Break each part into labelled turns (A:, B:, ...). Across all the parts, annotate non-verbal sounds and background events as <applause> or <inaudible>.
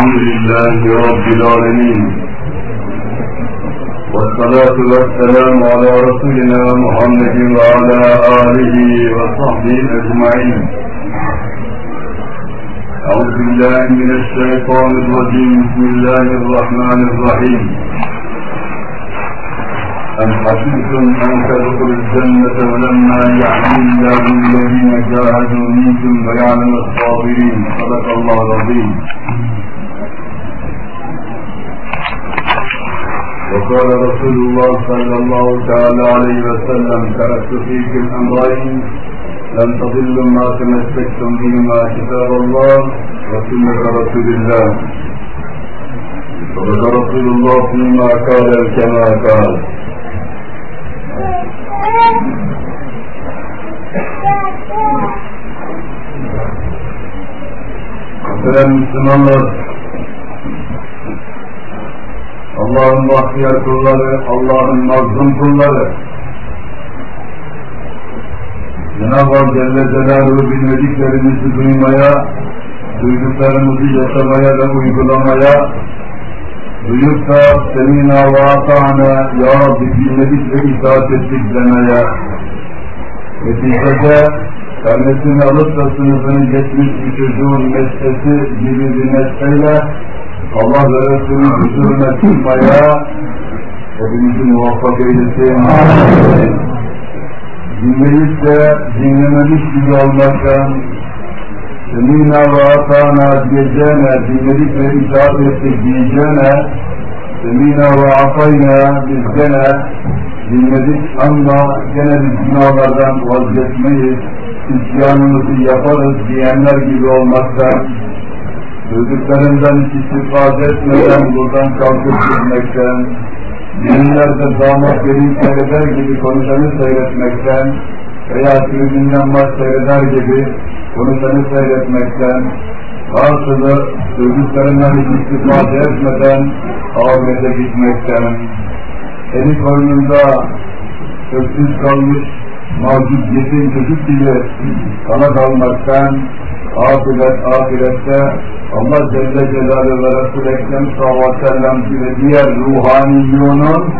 A: الحمد لله رب العالمين. والصلاة والسلام على رسولنا محمد وعلى آله وصحبه أجمعين. أعوذ بالله من الشيطان الرجيم. بسم الله الرحمن الرحيم. أم حسبتم أن تدخلوا الجنة ولما يعلم الله الذين جاهدوا منكم ويعلم الصابرين؟ صدق الله العظيم. وقال رسول الله صلى الله تعالى عليه وسلم تركت فيكم أمرين لن تضلوا ما تمسكتم بهما كتاب الله وسنة رسول الله. صدق رسول الله فيما قال كما قال. Muhterem Müslümanlar, Allah'ın bahtiyar kulları, Allah'ın mazlum kulları, Cenab-ı Hak Celle Celaluhu bilmediklerimizi duymaya, duyduklarımızı yaşamaya ve uygulamaya, duyup da semina ve ya Rabbi dinledik ve itaat ettik demeye, neticede karnesini alıp da sınıfını geçmiş bir çocuğun meslesi gibi bir mesleyle Allah ve Resulü huzuruna çıkmaya hepimizi muvaffak eylesin. Dinleyip de dinlememiş gibi olmaktan Semina ve atana diyeceğine, dinledik ve itaat ettik diyeceğine, Semina ve atayna biz gene dinledik ama gene biz günahlardan vazgeçmeyiz, isyanımızı yaparız diyenler gibi olmaktan, duyduklarından hiç istifade etmeden buradan kalkıp gitmekten, düğünlerde damat gelin seyreder gibi konuşanı seyretmekten veya tribünden maç seyreder gibi konuşanı seyretmekten, karşılığı duyduklarından hiç istifade etmeden ahirete gitmekten, eli koynunda öksüz kalmış yetim çocuk gibi kana kalmaktan, ahiret ahirette Allah Celle Celaluhu ve Resul Ekrem sallallahu aleyhi ve sellem gibi diğer ruhaniyonun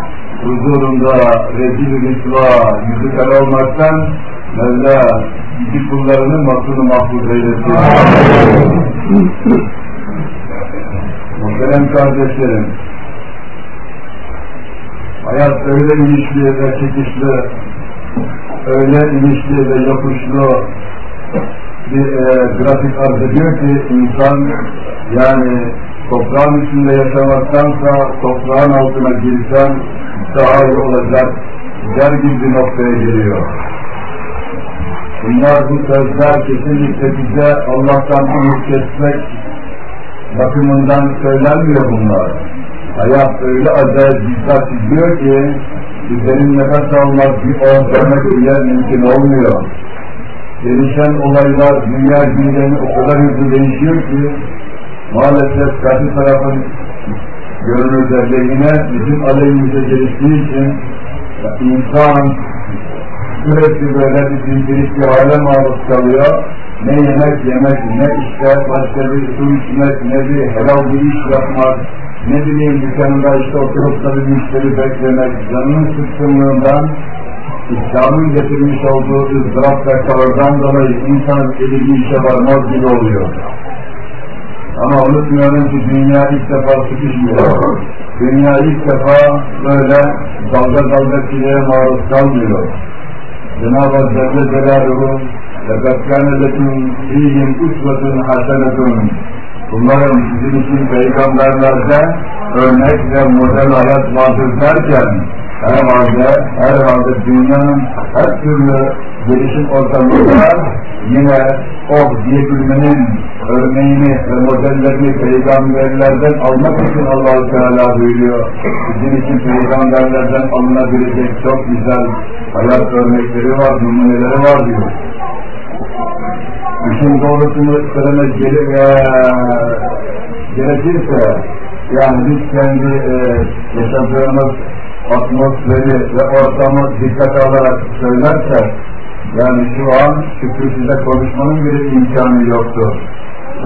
A: huzurunda rezil-i rüsva yüzü kara olmaktan Mevla iki kullarını maksunu mahfuz eylesin. <laughs> Muhterem kardeşlerim, hayat öyle inişli ve çekişli, öyle inişli ve yapışlı bir e, grafik arz ediyor ki insan yani toprağın içinde yaşamaktansa toprağın altına girsen daha iyi olacak der gibi bir noktaya geliyor. Bunlar bu sözler kesinlikle bize Allah'tan umut kesmek bakımından söylenmiyor bunlar. Hayat öyle acayip dikkat ediyor ki bizlerin nefes almak bir on demek bile mümkün olmuyor. Gelişen olaylar dünya gündemi o kadar hızlı değişiyor ki maalesef karşı tarafın görünürde lehine bizim aleyhimize geliştiği için insan sürekli böyle bir bildirik bir hale maruz kalıyor. Ne yemek yemek, ne işte başka bir su içmek, ne bir helal bir iş yapmak, ne bileyim dükkanında işte oturup da bir müşteri beklemek, canının sıkkınlığından İslam'ın getirmiş olduğu ızdırap ve tavırdan dolayı insan eli bir işe varmaz gibi oluyor. Ama unutmayalım ki dünya ilk defa sıkışmıyor. Dünya ilk defa böyle dalga dalga çileye maruz kalmıyor. Cenab-ı Hak Celle Celaluhu لَقَدْ كَانَ لَكُمْ فِيهِمْ اُسْوَةٌ حَسَنَةٌ Bunların sizin için peygamberlerde örnek ve model hayat vardır derken herhalde, herhalde dünyanın her türlü gelişim ortamında yine o diyebilmenin örneğini ve modellerini peygamberlerden almak için allah Teala buyuruyor. Bizim için peygamberlerden alınabilecek çok güzel hayat örnekleri var, numuneleri var diyor. İşin doğrusunu söylemek gerekirse, yani biz kendi e, yaşadığımız atmosferi ve ortamı dikkate alarak söylersek, yani şu an şükür size konuşmanın bile imkanı yoktur.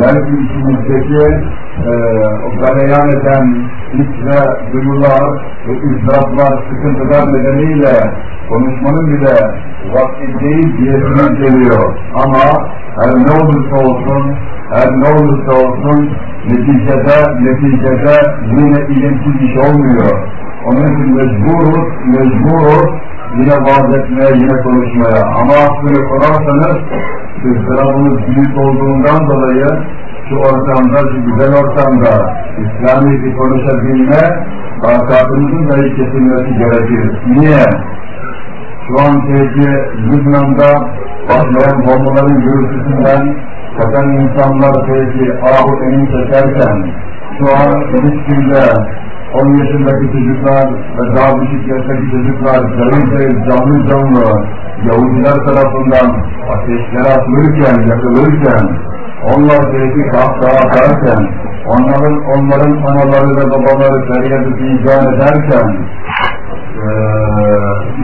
A: Belki içimizdeki e, o galeyan eden iç duyular ve ızdıraplar, sıkıntılar nedeniyle konuşmanın bile vakti değil diyesine geliyor. Ama her ne olursa olsun, her ne olursa olsun neticede, neticede yine ilimsiz iş olmuyor. Onun için mecburuz, mecburuz yine vaaz etmeye, yine konuşmaya. Ama aslını sorarsanız, ızdırabımız büyük olduğundan dolayı şu ortamda, şu güzel ortamda İslami konuşabilme, takatımızın da kesilmesi gerekir. Niye? Şu an peki Lübnan'da patlayan bombaların gürültüsünden kaçan insanlar peki ahu emin çekerken şu an Filistin'de 10 yaşındaki çocuklar ve daha düşük yaştaki çocuklar cayır cayır canlı canlı Yahudiler tarafından ateşlere atılırken, yakılırken onlar belki kahkaha atarken onların, onların anaları ve babaları feryadı figan ederken ee,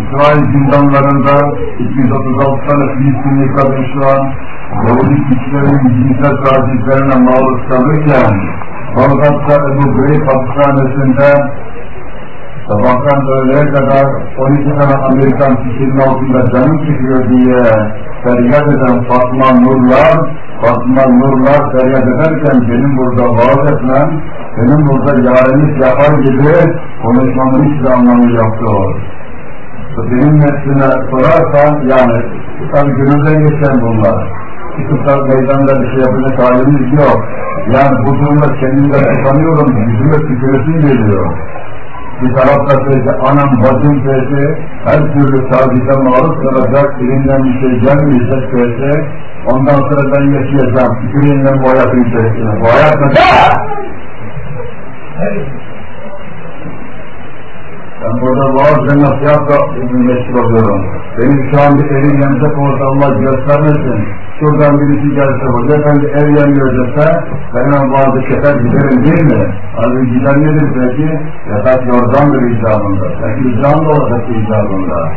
A: İsrail zindanlarında 236 tane Filistinli kadın şu an Yahudi güçlerin cinsel tacizlerine maruz kalırken Bağdat'ta Ebu Greyb hapishanesinde sabahtan öğleye kadar 12 tane Amerikan kişinin altında canım çıkıyor diye feryat eden Fatma Nurlar, Fatma Nurlar feryat ederken benim burada vaaz etmem, benim burada yareniz yapar gibi konuşmamın hiçbir anlamı yoktur. Benim nesline sorarsan yani tabi günümden geçen bunlar. Da meydanda bir şey yapacak halimiz yok. Yani bu durumda kendimde tutanıyorum, yüzüme tüküresim geliyor. Bir tarafta peki anam bacım peki her türlü tabize maruz kalacak, elinden bir şey gelmeyecek peki. Ondan sonra ben yaşayacağım, tüküreyimden bu hayatın içerisine. Bu hayat ne? Ben burada vaaz ve nasihatla meşgul oluyorum. Benim şu an bir elim yanacak olsa Allah göstermesin. Şuradan birisi gelse, hoca efendi ev yanıyor dese, ben hemen vaazı keser giderim değil mi? Abi gider nedir peki? Yatak yordandır icabında. Belki icabın da olacak icabında.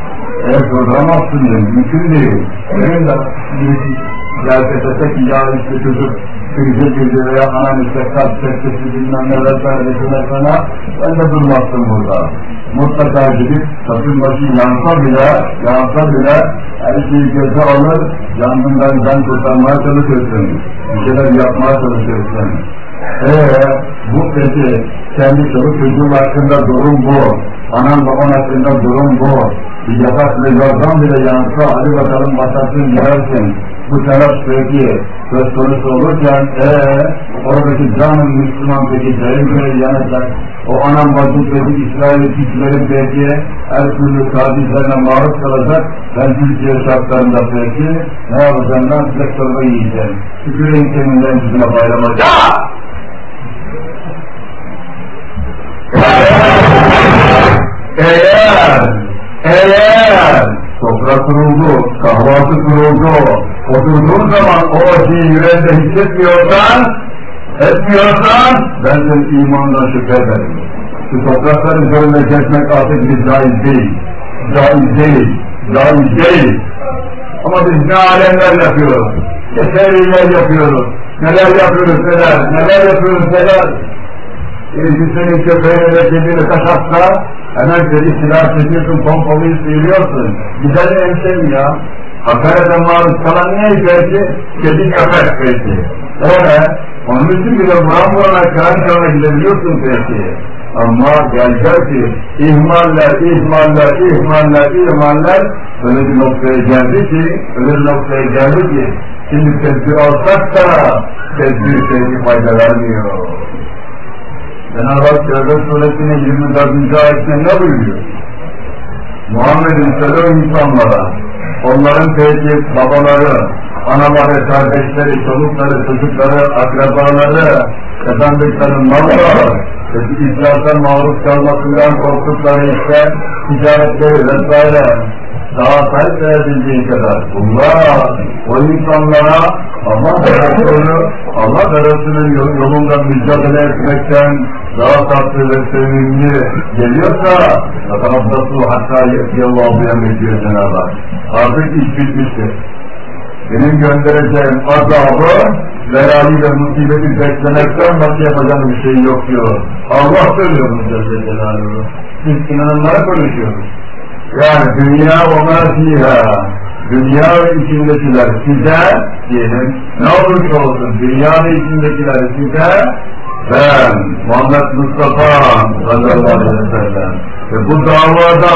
A: Eğer durduramazsın diye, mümkün değil. Benim de birisi gelse dese ki ya işte çocuk veya anan işte kalp çekmesi bilmem ne vesaire sana ben de durmazsın burada. Mutlaka gidip satın başı yansa bile, yansa bile her şeyi göze alır, yangından can kurtarmaya çalışırsın. Bir şeyler yapmaya çalışırsın. Eee bu peki kendi çoluk çocuğun hakkında durum bu. Anan baban hakkında durum bu. Bir yatak ve yordan bile yansa hadi bakalım batarsın girersin. Bu taraf peki söz konusu olurken eee oradaki canın Müslüman peki cahil yanacak. O anam bacım peki İsrail'i güçlerin peki her türlü tadizlerine maruz kalacak. Ben Türkiye şartlarında peki ne yapacağım ben çorba yiyeceğim. Tüküreyim keminden yüzüne bayrama. Eğer, eğer sofra kuruldu, kahvaltı kuruldu, oturduğun zaman o acıyı hissetmiyorsan, etmiyorsan, ben senin imandan şüphe ederim. Şu topraklar üzerinde gezmek artık bir caiz değil, caiz değil, caiz değil. Ama biz ne alemler yapıyoruz, ne seriler yapıyoruz, neler yapıyoruz neler, neler yapıyoruz neler. Birisi senin köpeğine de kedini kaçaksa, hemen kedi silah çekiyorsun, pompalıyı sıyırıyorsun. Güzel hemşerim ya. Hakarete maruz kalan ne belki? Kedi köpek belki. Öyle. Onun için bile buran burana kıran kırana gidebiliyorsun belki. Ama gel gel ki ihmaller, ihmaller, ihmaller, ihmaller öyle bir noktaya geldi ki, öyle bir noktaya geldi ki şimdi tedbir alsak da tedbir sevgi fayda vermiyor. Cenab-ı Hak Tevbe suresinin 24. ayetinde ne buyuruyor? Muhammed'in söyle o insanlara, onların peki babaları, anaları, kardeşleri, çocukları, çocukları, akrabaları, kazandıkları mallar, peki iflasa maruz kalmasından korktukları işte ticaretleri vesaire, daha zaafet verebildiği kadar bunlar o insanlara Allah Resulü, Allah Resulü'nün yolunda mücadele etmekten daha tatlı ve sevimli geliyorsa Fakat Resulü hatta yetiyallahu emri diyor Cenab-ı Artık iş bitmiştir. Benim göndereceğim azabı verali ve musibeti beklemekten nasıl yapacağım bir şey yok diyor. Allah söylüyor bunu Celle Celaluhu. Biz inananlara konuşuyoruz. Yani dünya ona fiha. Dünya içindekiler size diyelim. Ne olursa olsun dünya içindekiler size ben Muhammed Mustafa sallallahu aleyhi ve sellem ve bu davada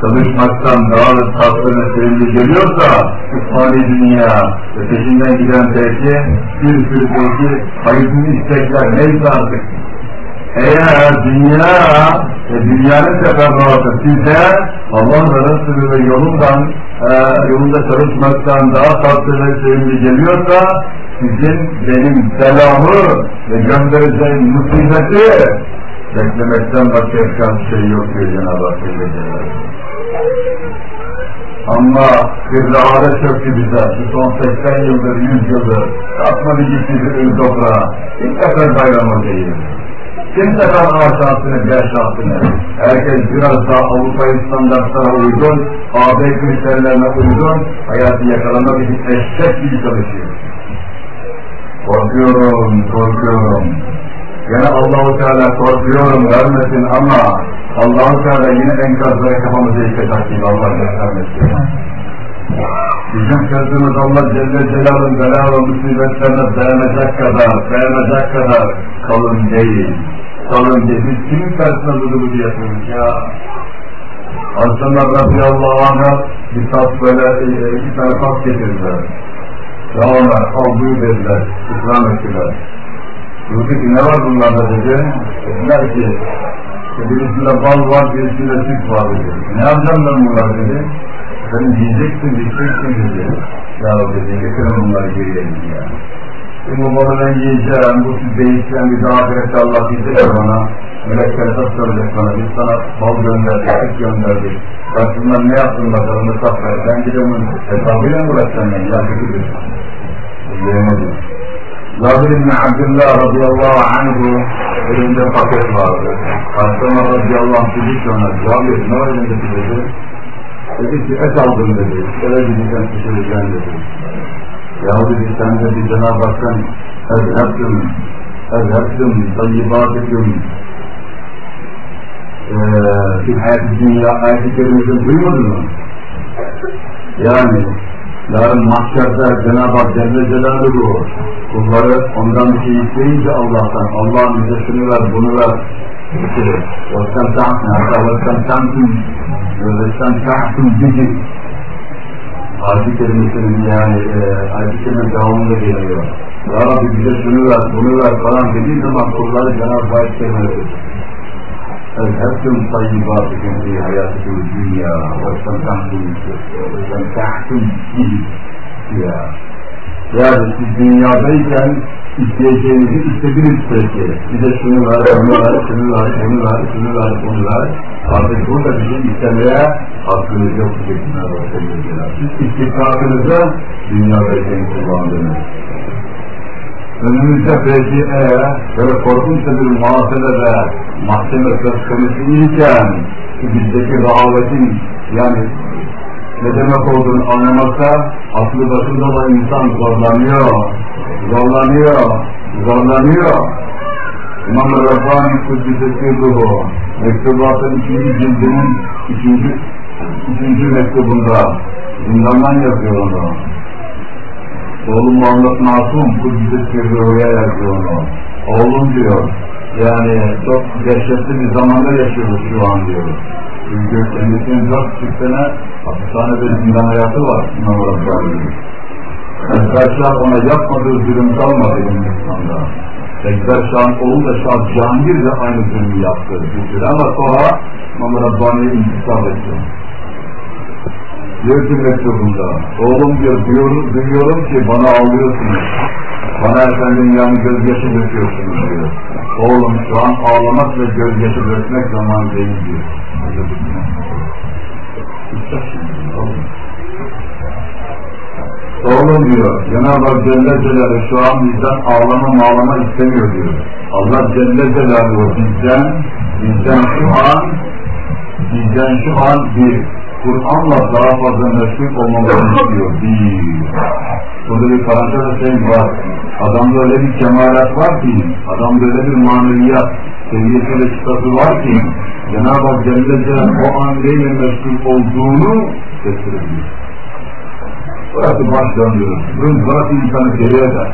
A: çalışmaktan daha da tatlı ve sevimli geliyorsa İsmaili dünya ve peşinden giden belki bir sürü belki hayırlı istekler neyse artık eğer dünya ve dünyanın teferruatı size Allah ve Resulü ve yolundan e, yolunda çalışmaktan daha tatlı ve sevimli geliyorsa sizin benim selamı ve göndereceğim musibeti beklemekten başka yapacağım şey yok diyor Cenab-ı Hak Ama kırlağada çöktü bize. Şu son 80 yıldır, 100 yıldır. Atmadı gitti bir toprağa. İlk sefer bayram değil. Kim sefer A şansını, B şansını. Herkes biraz daha Avrupa standartlara uygun, AB kriterlerine uygun, hayatı yakalamak için eşek gibi çalışıyor. Korkuyorum, korkuyorum. Yine Allahu Teala korkuyorum vermesin ama Allahu Teala yine enkazlara kafamızı yıkacak gibi Allah göstermesin. Bizim sözümüz Allah Celle Celal'ın bela ve musibetlerine dayanacak kadar, dayanacak kadar kalın değil. Değil. Biz kimin karşısında bunu bunu yapıyoruz ya? Aslında radıyallahu anh'a bir tas böyle e, iki tane tas getirdiler. Ya onlar al buyur dediler, ikram ettiler. Dedi ki ne var bunlarda dedi. Dediler ki birisinde bal var, birisinde süt var dedi. Ne yapacağım ben bunlar dedi. Sen yiyeceksin, yiyeceksin dedi. Ya dedi, getirin bunları geriye ya. Şimdi bu balı ben yiyeceğim, bu süt değişeceğim, bir daha ahirette Allah diyecek bana. Melekler hesap soracak bana, biz sana bal gönderdik, süt gönderdik. Karşımdan ne yaptın bakalım, hesap ver. Ben gidiyorum, hesabıyla mı uğraşacağım yani, ya kötüdür. Yiyemedim. Zabir ibn Abdullah radıyallahu anhu elinde paket vardı. Hasan radıyallahu anh dedi ki ona, Zabir ne var elindeki dedi? Dedi ki et aldım dedi, eve gideceğim pişireceğim dedi. Yahudi bir tanesi Cenab-ı Hak'tan Ezhebtüm, Ezhebtüm, Tayyibatiküm Fil hayat-ı dünya ayet-i kerimesini duymadın mı? Yani yarın mahşerde Cenab-ı Hak Celle Celaluhu kulları ondan bir şey isteyince Allah'tan Allah'ın bize şunu ver bunu ver getirir. Ve sen tahtin hatta ve sen tahtin ve sen bizi Ayet-i kerimesinin yani e, ayet-i kerimenin devamında geliyor. Ya Rabbi bize şunu ver, bunu ver falan dediği zaman kulları Cenab-ı Hak kerimesi. أذهبتم طيباتكم في حياتكم الدنيا واستمتعتم واستمتعتم به فيها yani siz dünyadayken isteyeceğinizi istediniz peki. Bize şunu ver, bunu ver, şunu ver, bunu ver, şunu ver, bunu ver. Artık burada bir şey istemeye hakkınız yok diyecekler Resulullah. Siz istikakınızı dünyadayken kullandınız. Önümüzde belki eğer böyle korkunç bir muhasebede mahkeme söz konusu iken bizdeki rahavetin yani ne demek olduğunu anlamakta aklı başında olan insan zorlanıyor, zorlanıyor, zorlanıyor. İmam-ı Rabbani Kuddise Sirruhu mektubatın ikinci cildinin ikinci, ikinci mektubunda zindandan yazıyor onu. Oğlum Muhammed Masum Kuddise Sirruhu'ya yazıyor onu. Oğlum diyor, yani çok dehşetli bir zamanda yaşıyoruz şu an diyor. Çünkü kendisinin dört buçuk sene hapishanede zindan hayatı var İmam Rabbani'nin. Ekber ona yapmadığı zulüm kalmadı Hindistan'da. Ekber Şah'ın oğlu da Şah Cihangir de aynı zulmü yaptı. Süre ama sonra İmam Rabbani'ye intikam etti. Diyor ki mektubunda, oğlum diyor, duyuyorum, duyuyorum ki bana ağlıyorsunuz. Bana efendim yani gözyaşı döküyorsunuz diyor. Oğlum şu an ağlamak ve gözyaşı dökmek zaman değil diyor. Oğlum diyor, Cenab-ı Hak Celle Celaluhu şu an bizden ağlama mağlama istemiyor diyor. Allah Celle Celaluhu bizden, bizden şu an, bizden şu an bir, Kur'an'la daha fazla meşgul olmamızı istiyor. Bir. Burada bir parantez şey var. Adamda öyle bir kemalat var ki, adamda öyle bir maneviyat, seviyesi ve çıtası var ki, Cenab-ı Hak Celle o an neyle meşgul olduğunu gösteriyor. Burası baş döndürür. Burası insanı deli eder.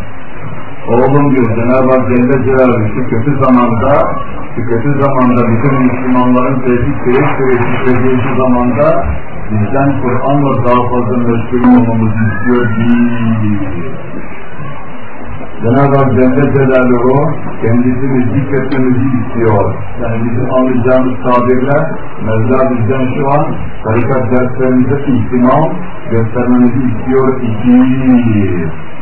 A: Oğlum diyor Cenab-ı Hak Celle Celaluhu şu kötü zamanda, şu kötü zamanda bütün Müslümanların tevhid süreci şu zamanda bizden Kur'an'la daha fazla meşgul olmamızı istiyor değil. Cenab-ı Hak Celle Celaluhu kendisini zikretmemizi istiyor. Yani bizim anlayacağımız tabirle Mevla bizden şu an tarikat derslerimize ihtimam göstermemizi istiyor. İki,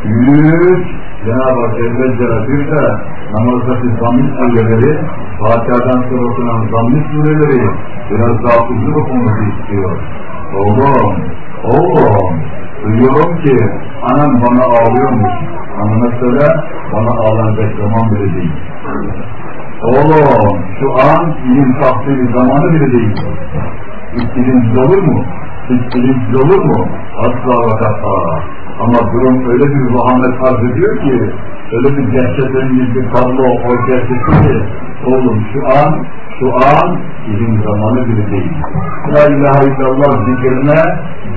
A: üç, Cenab-ı Hak Celle Celaluhu de namazdaki zammit sureleri, Fatiha'dan sonra okunan zammit sureleri biraz daha uzun okumamızı istiyor. Oğlum, oğlum, duyuyorum ki anam bana ağlıyormuş. Anına söyle, bana ağlanacak zaman bile değil. Oğlum, şu an ilim tahsili zamanı bile değil. Hiç ilimsiz olur mu? Hiç ilimsiz olur mu? Asla ve kata. Ama durum öyle bir vahamet arz ediyor ki, öyle bir dehşetin bir tablo ortaya çıktı ki, oğlum şu an, şu an ilim zamanı bile değil. La ilahe illallah zikrine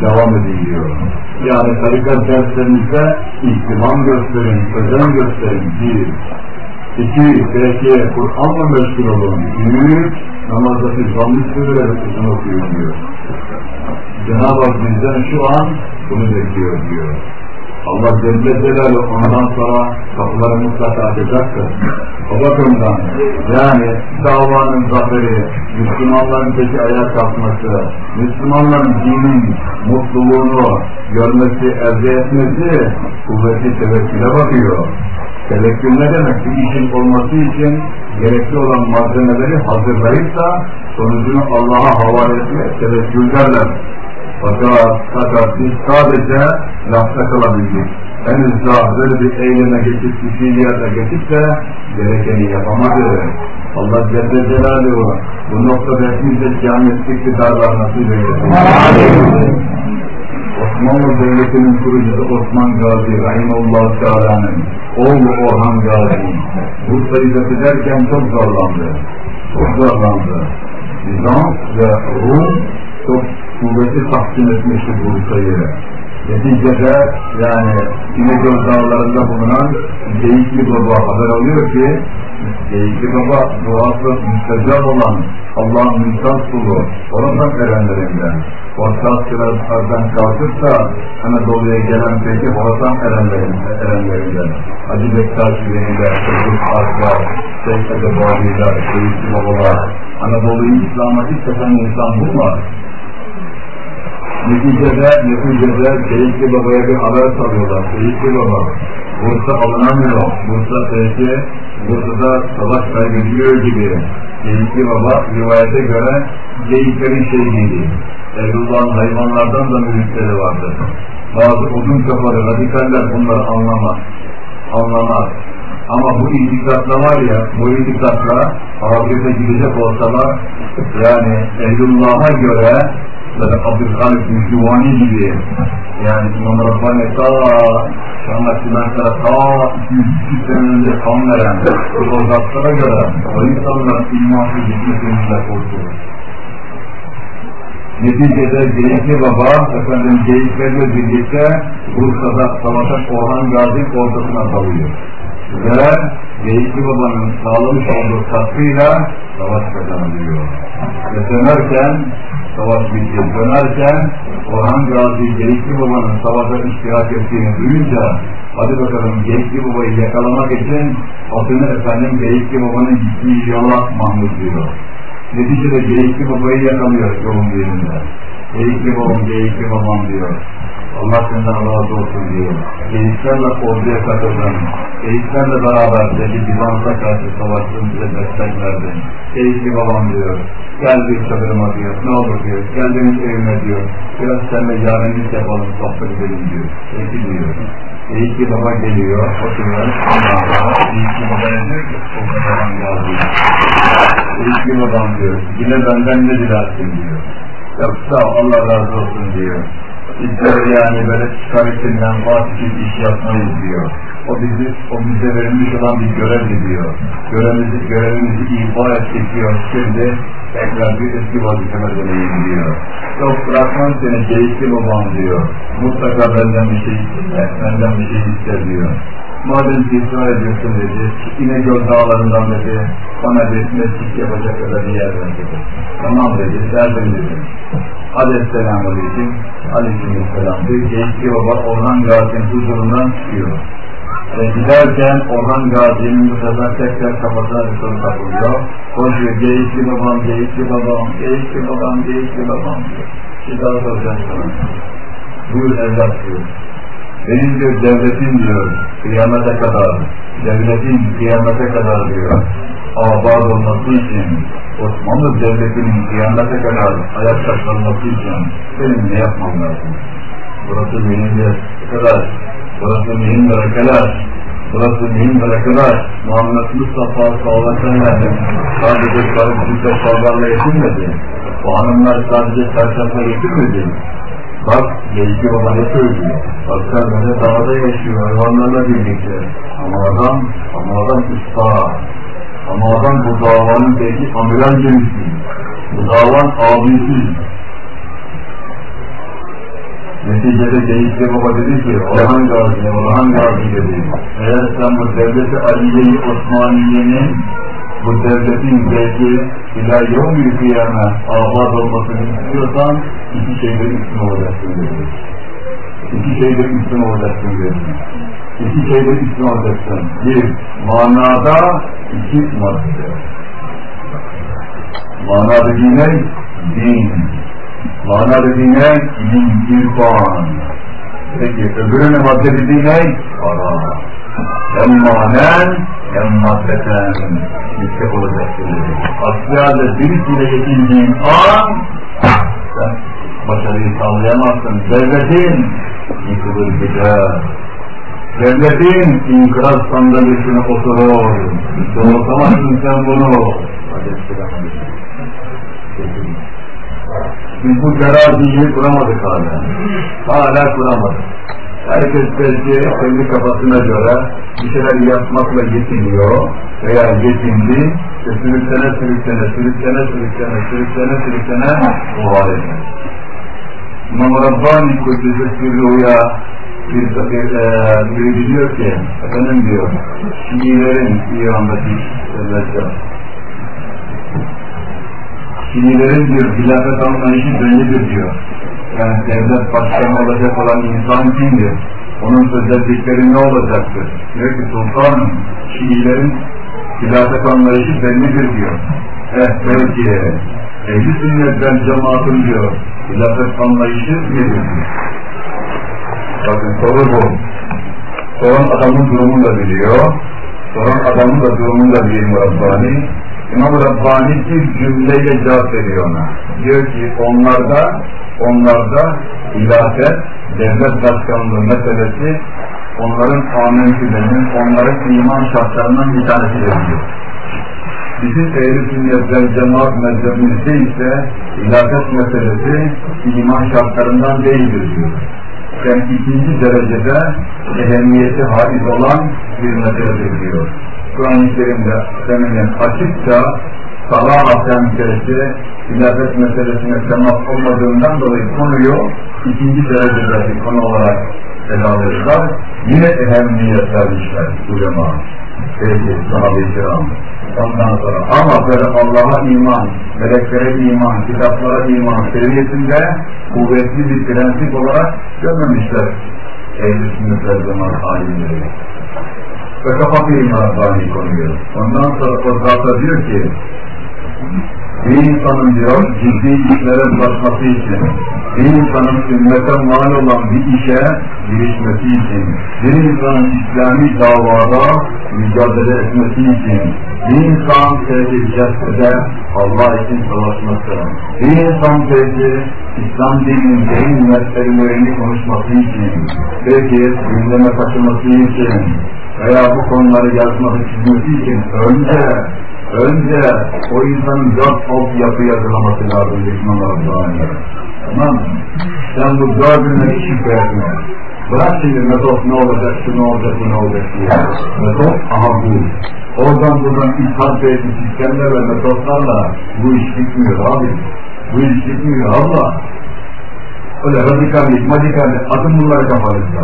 A: devam ediliyor. Yani tarikat derslerinizde ihtimam gösterin, özen gösterin. Bir. İki, belki Kur'an'la meşgul olun. Üç, namazdaki zanlı süreleri uzun okuyun diyor. Cenab-ı Hak bizden şu an bunu bekliyor diyor. Allah Celle Celaluhu ondan sonra kapıları mutlaka açacaktır. O bakımdan yani davanın zaferi, Müslümanların peki ayağa kalkması, Müslümanların dinin mutluluğunu görmesi, elde etmesi kuvveti tevekküle bakıyor. Tevekkül ne demek? Bir işin olması için gerekli olan malzemeleri hazırlayıp da sonucunu Allah'a havale etmeye tevekkül derler. Fakat, fakat biz sadece lafta kalabildik. Henüz daha böyle bir eyleme geçip, bir fiiliyata geçip de gerekeni yapamadı. Allah Celle Celaluhu bu noktada hepimize kıyamet iktidarlar nasip eylesin. Osmanlı Devleti'nin kurucusu Osman Gazi Rahimullah Teala'nın oğlu Orhan Gazi Bursa'yı fethederken çok zorlandı. Çok zorlandı. Bizans ve Rum çok kuvveti tahkim etmişti Bursa'yı. Neticede yani İnegöl dağlarında bulunan Geyikli Baba haber alıyor ki Geyikli Baba duası müstecab olan Allah'ın mümtaz kulu oradan erenlerinden. Orta Sıraslardan kalkırsa Anadolu'ya gelen peki Horasan erenlerinden. Hacı Bektaş Yüreği'yle Çocuk Aslar Şeyh Edebabi'ler Geyikli Babalar Anadolu'yu İslam'a ilk sefen insan bunlar Neticede, neticede Geyikli Baba'ya bir haber salıyorlar. Geyikli Baba, Bursa alınamıyor. Bursa peki, Bursa'da savaş kaybediliyor gibi. Geyikli Baba rivayete göre geyiklerin şehidi. Evlullah'ın hayvanlardan da müritleri vardır. Bazı uzun kafalı radikaller bunları anlamaz. Anlamaz. Ama bu itikatla var ya, bu itikatla ahirete gidecek olsalar, yani Ehlullah'a göre böyle Abdülhalik Müslümani gibi yani İmam Rabbani ta Şahmet Simenter'e ta 200 sene önce kan veren bu zatlara göre o insanların imansız gitmesiyle kurtulur. Neticede Geyikli Baba, efendim Geyiklerle birlikte Bursa'da savaşan Orhan Gazi ortasına kalıyor. Ve Geyikli Baba'nın sağlamış olduğu katkıyla savaş kazanılıyor. Ve dönerken savaş bitti. Dönerken Orhan Gazi Geyikli Baba'nın savaşa iştirak ettiğini duyunca hadi bakalım Geyikli Baba'yı yakalamak için atını efendim Geyikli Baba'nın gittiği yola Mahmut diyor. Neticede Geyikli Baba'yı yakalıyor yolun birinde. Geyikli Babam, Geyikli Babam diyor. Allah senden razı olsun diyor. Geyiklerle orduya katıldın. Geyiklerle beraber dedi Bizans'a karşı savaştın bize destek verdin. Geyikli babam diyor. Gel bir çadırıma diyor. Ne olur diyor. Gel benim evime diyor. Biraz seninle yarenlik yapalım, sohbet edelim diyor. Peki diyor. Geyikli baba geliyor, oturuyor. Allah'a Geyikli babaya diyor o babam yazdı. Geyikli babam diyor. Yine benden ne dilersin diyor. Yoksa Allah razı olsun diyor. Bizler yani böyle çıkar içinden için iş yapmayız diyor. O bizi, o bize verilmiş olan bir görev diyor. Görevimizi, görevimizi ifa ettik diyor. Şimdi tekrar bir eski vazifeme döneyim diyor. Yok bırakmam seni geyikli babam diyor. Mutlaka benden bir şey ister, benden bir şey ister diyor. Madem ki ısrar ediyorsun dedi, yine göl dağlarından dedi, bana bir mescit yapacak kadar bir yer ver. Tamam dedi, derdim dedi. Hadi esselamu aleyküm, aleyküm esselam. Bir Geyikli baba Orhan Gazi'nin huzurundan çıkıyor. E, giderken Orhan Gazi'nin bu sefer tekrar kafasına bir soru takılıyor. Koşuyor, Geyikli babam, Geyikli babam, Geyikli babam, Geyikli babam diyor. Bir daha soracağım sana. Buyur evlat diyor. Benim diyor devletin diyor, kıyamete kadar, devletin kıyamete kadar diyor, abad olması için, Osmanlı Devleti'nin kıyamete kadar ayakta kalması için benim ne yapmam lazım? Burası mühim bir kadar, burası mühim arkadaş, burası mühim arkadaş. Muhammed Mustafa sallallahu sadece karışıkta şalvarla yetinmedi. Bu hanımlar sadece çarşafla yetinmedi. Bak, Geyikli Baba ne söylüyor? Baklar böyle dağda yaşıyor, hayvanlarla birlikte. Ama adam, ama adam usta. Ama adam bu davanın belki amiral gemisi. Bu davan abisi. Neticede Geyikli Baba dedi ki, Orhan Gazi, Orhan Gazi dedi. Eğer sen bu devleti Aliye-i bu devletin belki ila yevmil kıyame abad olmasını istiyorsan iki şeyde üstün olacaksın dedi. İki şeyde üstün olacaksın dedi. İki şeyde üstün olacaksın. Bir, manada, iki madde. Mana dediği ne? Din. Mana dediği ne? İlim, irfan. Peki öbürünün madde dediği ne? Para. Hem manen hem maddeten yüksek olacaktır. Aslı halde birisiyle yetindiğin an sen başarıyı sağlayamazsın. Devletin yıkılır gider. Devletin inkılap sandalyesine oturur. Doğrultamazsın sen bunu. Biz bu teraziyi kuramadık hala. Hala kuramadık. Herkes belki kendi kafasına göre bir şeyler yapmakla yetiniyor veya yetindi ve sürüklene sürüklene sürüklene sürüklene sürüklene sürüklene o halde. İmam Rabbani Kudüs'e sürüyor bir bir e, diyor ki efendim diyor Şiilerin İran'daki devletler Şiilerin diyor hilafet anlayışı bellidir diyor yani devlet başkanı olacak olan insan kimdir? Onun özellikleri ne olacaktır? Diyor ki sultan Şiilerin hilafet anlayışı bellidir diyor. Eh belki ehli sünnetten cemaatın diyor hilafet anlayışı nedir diyor. Bakın soru bu. Soran adamın durumunu da biliyor. Soran adamın da durumunu da biliyor Rabbani. İmam Rabbani bir cümleyle cevap veriyor ona. Diyor ki onlarda onlarda hilafet, devlet başkanlığı meselesi onların amentülerinin, onların iman şartlarından bir tanesidir diyor. Bizim ehl-i sünnet cemaat mezhebimizde ise hilafet meselesi iman şartlarından değildir diyor. Yani ikinci derecede ehemmiyeti haiz olan bir meseledir diyor. Kur'an-ı Kerim'de seninle açıkça salahaten tersi hilafet meselesine temas olmadığından dolayı konuyu ikinci derecede bir konu olarak ele alırlar. Yine ehemmiyet vermişler ulema. Peki, sahabe-i kiram. Ondan sonra ama böyle Allah'a iman, meleklere iman, kitaplara iman seviyesinde kuvvetli bir prensip olarak görmemişler ehl-i sünnetler zaman alimleri. Ve kapatayım Rabbani konuyu. Ondan sonra o zata diyor ki bir insanın diyor ciddi işlere ulaşması için, bir insanın ümmete mal olan bir işe girişmesi için, bir insanın İslami davada mücadele etmesi için, bir insan cephede Allah için savaşması, bir insan sevgi İslam dininin derin meselelerini konuşması için, belki gündeme taşıması için. Veya bu konuları yazması çizmesi için önce önce o insanın dört alt yapı yazılaması lazım İsmail Allah'ın Tamam mı? Sen bu dördüne şüphe etme. Bırak şimdi metot ne olacak, şu ne olacak, bu ne olacak diye. Metot aha bu. Oradan buradan ithal edici sistemler ve metotlarla bu iş bitmiyor abi. Bu iş bitmiyor Allah. Öyle radikal, madikal atın bunları kafanızda.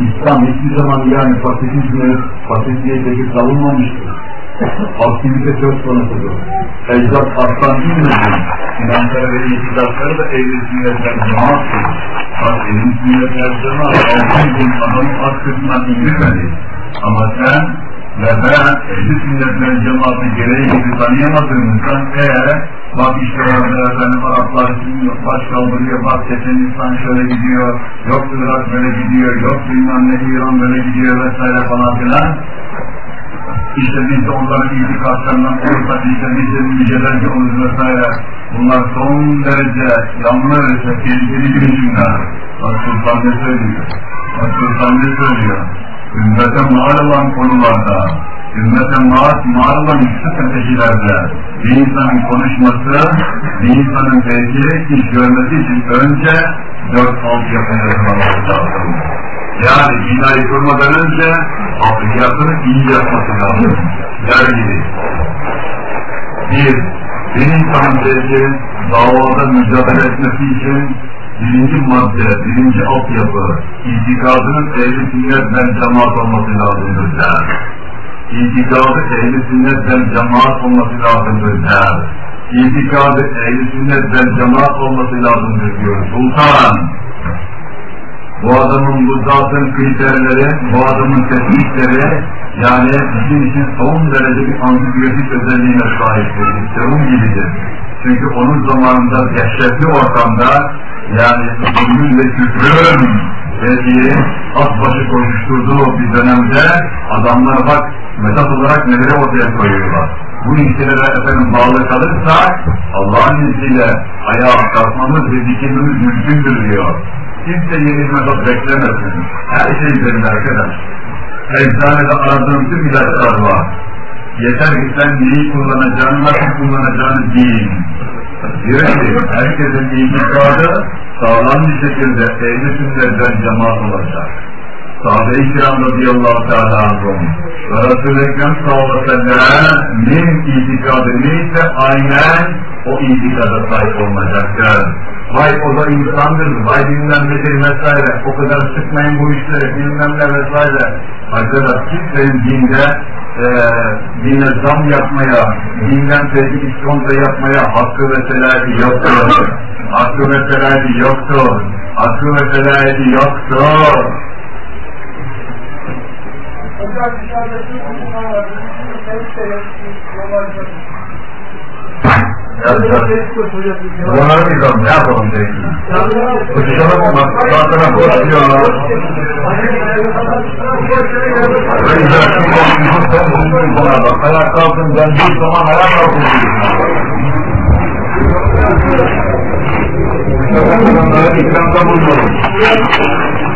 A: İslam hiçbir zaman yani pasifizmi, pasifiyeteki savunmamıştır. Aktivite söz konusudur. Ecdat aslan inmedi. İnançları ve iktidasları da ehl-i sünnetten cemaattir. Bak ehl-i sünnetten cemaat, altın bin adamın arkasından indirmedi. Ama sen ve ben ehl-i sünnetten cemaati gereği gibi tanıyamadığımızdan eğer bak işte orada efendim Araplar baş kaldırıyor, bak Çeçenistan şöyle gidiyor, yok Irak böyle gidiyor, yok bilmem ne İran böyle gidiyor vesaire falan filan. İşte biz de onların itikatlarından olursak işte biz de müjdelerce oluruz vesaire. Bunlar son derece yanlış ve tehlikeli bir cümle. Sultan ne söylüyor? Sultan ne söylüyor? Ümmete mal olan konularda, ümmete mal, mal olan yüksek ateşilerde bir insanın konuşması, bir insanın belki iş görmesi için önce dört alt yapmaya lazım. Yani binayı kurmadan önce hafriyatını iyi yapması lazım. Der gibi. Bir, bir insanın belki davada mücadele etmesi için birinci madde, birinci altyapı, itikadının ehli sünnetten cemaat olması lazımdır der. İtikadı ehli sünnetten cemaat olması lazımdır der. İtikadı ehli sünnetten cemaat olması lazımdır diyor. Sultan, bu adamın bu zatın kriterleri, bu adamın teknikleri yani bizim için son derece bir antibiyotik özelliğine sahiptir. Serum gibidir. Çünkü onun zamanında dehşetli ortamda yani zulmün ve küfrün dediği at başı konuşturduğu bir dönemde adamlar bak metot olarak neleri ortaya koyuyorlar. Bu ilkelere efendim bağlı kalırsak Allah'ın izniyle ayağa kalkmamız ve dikilmemiz mümkündür diyor. Kimse yeni metot beklemesin. Her şey verin arkadaş. Eczanede aradığın tüm ilaçlar var. Yeter ki sen neyi kullanacağını, nasıl kullanacağını bilin. Diyor ki herkesin itikadı sağlam bir şekilde ehli sünnetten cemaat olacak. Sahabe-i kiram radıyallahu teala anhum ve Resul-i Ekrem sallallahu aleyhi ve aynen o itikada sahip olmayacaktır. Vay o da insandır, vay bilmem nedir vesaire, o kadar sıkmayın bu işleri bilmem ne vesaire. Arkadaş kimsenin dinde e, dine zam yapmaya, dinden peki iskonto yapmaya hakkı ve selahiyeti yoktur. Hakkı ve selahiyeti yoktur. Hakkı ve selahiyeti yoktur.
B: Hocam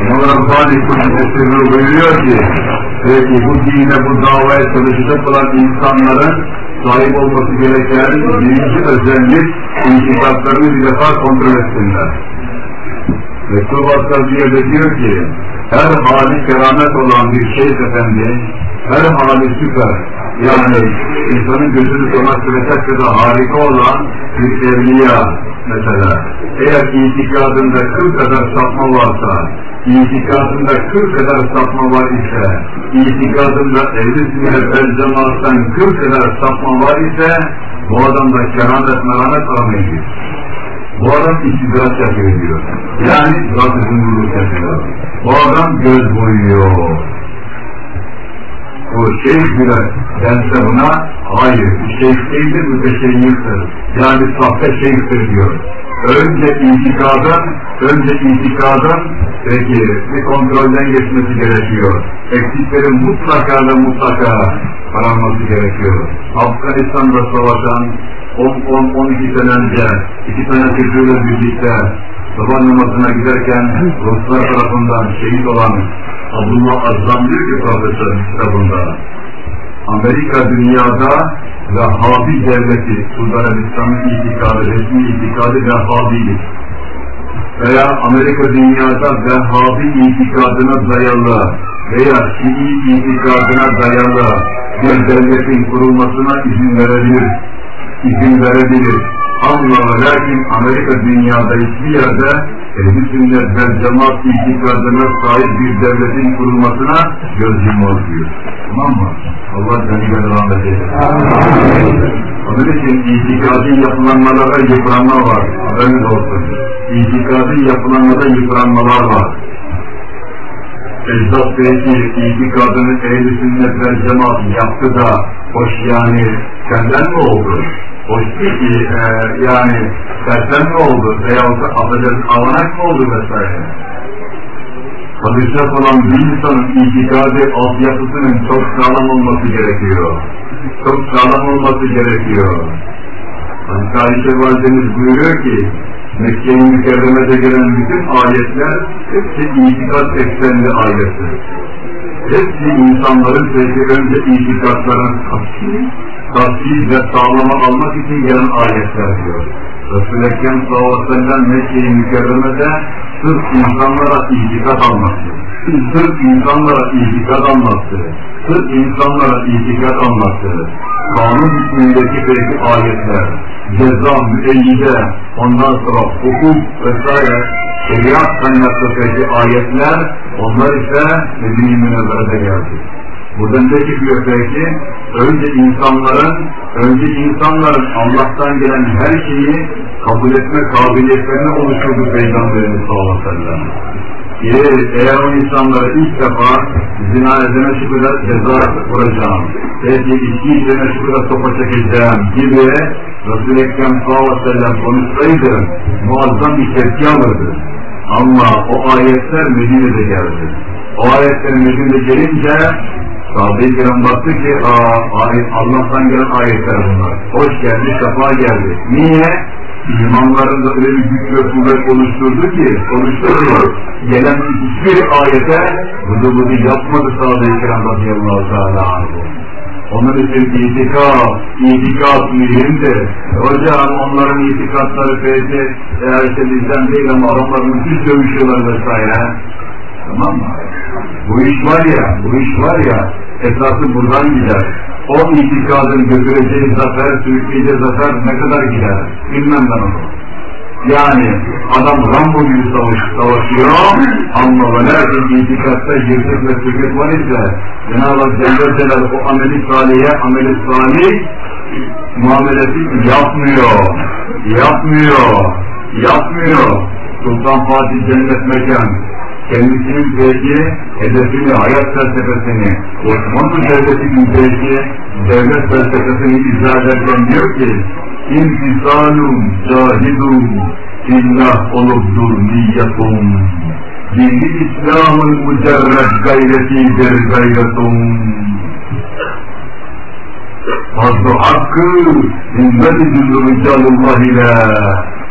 A: İmam Rabbani Kudüs'e buyuruyor ki Peki bu dine, bu davaya çalışacak olan insanların sahip olması gereken birinci özellik itikatlarını bir defa kontrol etsinler. Resul Baskazı'ya da diyor ki her hali keramet olan bir şey efendi, her hali süper, yani insanın gözünü sona sürecek kadar harika olan bir evliya mesela, eğer itikadında kıl kadar sapma varsa, itikadında kıl kadar sapma var ise, itikadında ehli sünnet el cemaattan kıl kadar sapma var ise, bu adamda keramet meramet aramayı Bu adam istidrak yapıyor diyor. Yani zat-ı yapıyor. Bu adam göz boyuyor. O şeyh bile dense buna, hayır, şeyh değildir, müteşeyyirdir. Yani sahte şeyhtir diyor.
C: önce itikadın, önce itikadın peki bir kontrolden geçmesi gerekiyor. Eksiklerin mutlaka ve mutlaka aranması gerekiyor. Afganistan'da savaşan 10-12 sene önce iki tane çocuğuyla birlikte sabah namazına giderken Ruslar tarafından şehit olan Abdullah Azam diyor ki profesör kitabında Amerika dünyada Vehhabi devleti, Suudi Arabistan'ın itikadı, resmi itikadı Vehhabilik. Veya Amerika dünyada Vehhabi itikadına dayalı veya Şii itikadına dayalı bir devletin kurulmasına izin verebilir. İzin verebilir. Ama ve lakin Amerika dünyada hiçbir yerde ehl sünnet ve cemaat itikadına sahip bir devletin kurulmasına göz yumur diyor. Tamam mı? Allah gani rahmet eylesin. Onun için itikadi yapılanmalara yıpranma var. Haberiniz olsun. İtikadi yapılanmada yıpranmalar var. Ecdat Bey'i itikadını ehl-i sünnet cemaat yaptı da hoş yani senden mi oldu? Hoş değil ki e, yani sersen mi oldu? Veyahut da affedersin avanak mı oldu vesaire? Padişah olan bir insanın itikadi altyapısının çok sağlam olması gerekiyor. Çok sağlam olması gerekiyor. Hazreti Ayşe Validemiz buyuruyor ki, Mekke-i Mükerreme'de gelen bütün ayetler hepsi itikat eksenli ayetler. Hepsi insanların peki önce itikatlarını tahsil, tahsil ve sağlama almak için gelen ayetler diyor. Resul-i Ekrem sallallahu aleyhi ve sellem Mekke-i Mükerreme'de sırf insanlara itikat alması, sırf insanlara itikat alması, sırf insanlara itikat alması, kanun hükmündeki belki ayetler, ceza, müeyyide, ondan sonra hukuk vesaire, şeriat kaynaklı peki ayetler, onlar ise Medine-i Münevvere'de geldi. Buradan ne çıkıyor peki? Önce insanların, önce insanların Allah'tan gelen her şeyi kabul etme kabiliyetlerini oluşturdu Peygamberimiz sallallahu. Eğer, o insanlara ilk defa zina edene kadar ceza vuracağım, belki içki içene kadar topa çekeceğim gibi Resul-i Ekrem sallallahu aleyhi ve sellem konuşsaydı muazzam bir tepki alırdı. Ama o ayetler Medine'de geldi. O ayetler Medine'de gelince Sahabe-i Kiram baktı ki aa, Allah'tan gelen ayetler bunlar. Hoş geldi, şafa geldi. Niye? İmanlarında öyle bir güç ve kuvvet oluşturdu ki, oluşturdu. Gelen hiçbir ayete budu budu yapmadı sahabe-i kiram radıyallahu teala. Onun için itikat, itikat mühimdir. Hocam onların itikatları peki, ya işte bizden değil ama adamlar müthiş dövüşüyorlar vesaire. Tamam mı? Bu iş var ya, bu iş var ya, esası buradan gider. O itikadın götüreceği zafer, sürükleyeceği zafer ne kadar gider? Bilmem ben onu. Yani adam Rambo gibi savaş, savaşıyor ama ve lakin itikatta yırtık ve sökük var ise Cenab-ı Hak Celle Celal o ameli saliye, ameli salih muamelesi yapmıyor. Yapmıyor. Yapmıyor. Sultan Fatih Cennet Mekan kendisinin peki hedefini, hayat felsefesini, Osmanlı Devleti'nin peki devlet felsefesini izah ederken diyor ki İntisalum cahidum illah olubdur niyetum Dini İslam'ın mücerred gayretidir gayretum Fazla hakkı inmedidül ricalullah ile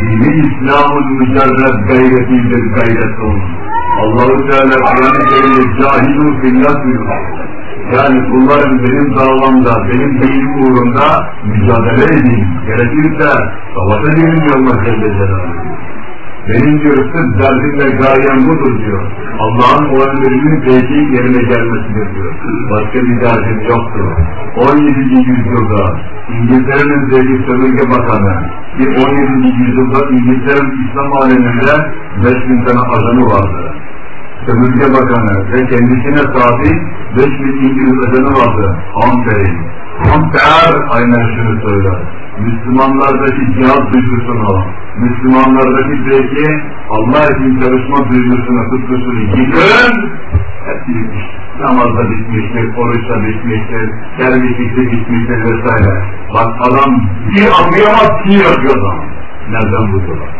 C: Dini İslam'ın mücerred gayretidir gayretun. Allah-u Teala Kur'an-ı Kerim'de cahidu fillah diyor. Yani kullarım benim davamda, benim dinim uğrunda mücadele edin. Gerekirse savaşa girin Allah Celle Celaluhu. Benim diyor sırf derdim ve gayem budur diyor. Allah'ın o emrinin peki yerine gelmesidir diyor. Başka bir derdim yoktur. 17. yüzyılda İngiltere'nin zevki sömürge bakanı ki 17. yüzyılda İngiltere'nin İslam aleminde 5000 tane ajanı vardı. Sömürge bakanı ve kendisine tabi 5000 İngiliz ajanı vardı. Humphrey. Humphrey aynen şunu söyler. Müslümanlardaki cihaz duygusunu, Müslümanlardaki belki Allah için çalışma duygusunu, tutkusunu yıkın, hepsi bitmiş. Namazda bitmiştir, oruçta bitmiştir, kerbiçlikte bitmiştir vesaire. Bak adam bir anlayamaz ki yapıyor adam. Nereden buluyorlar? Dede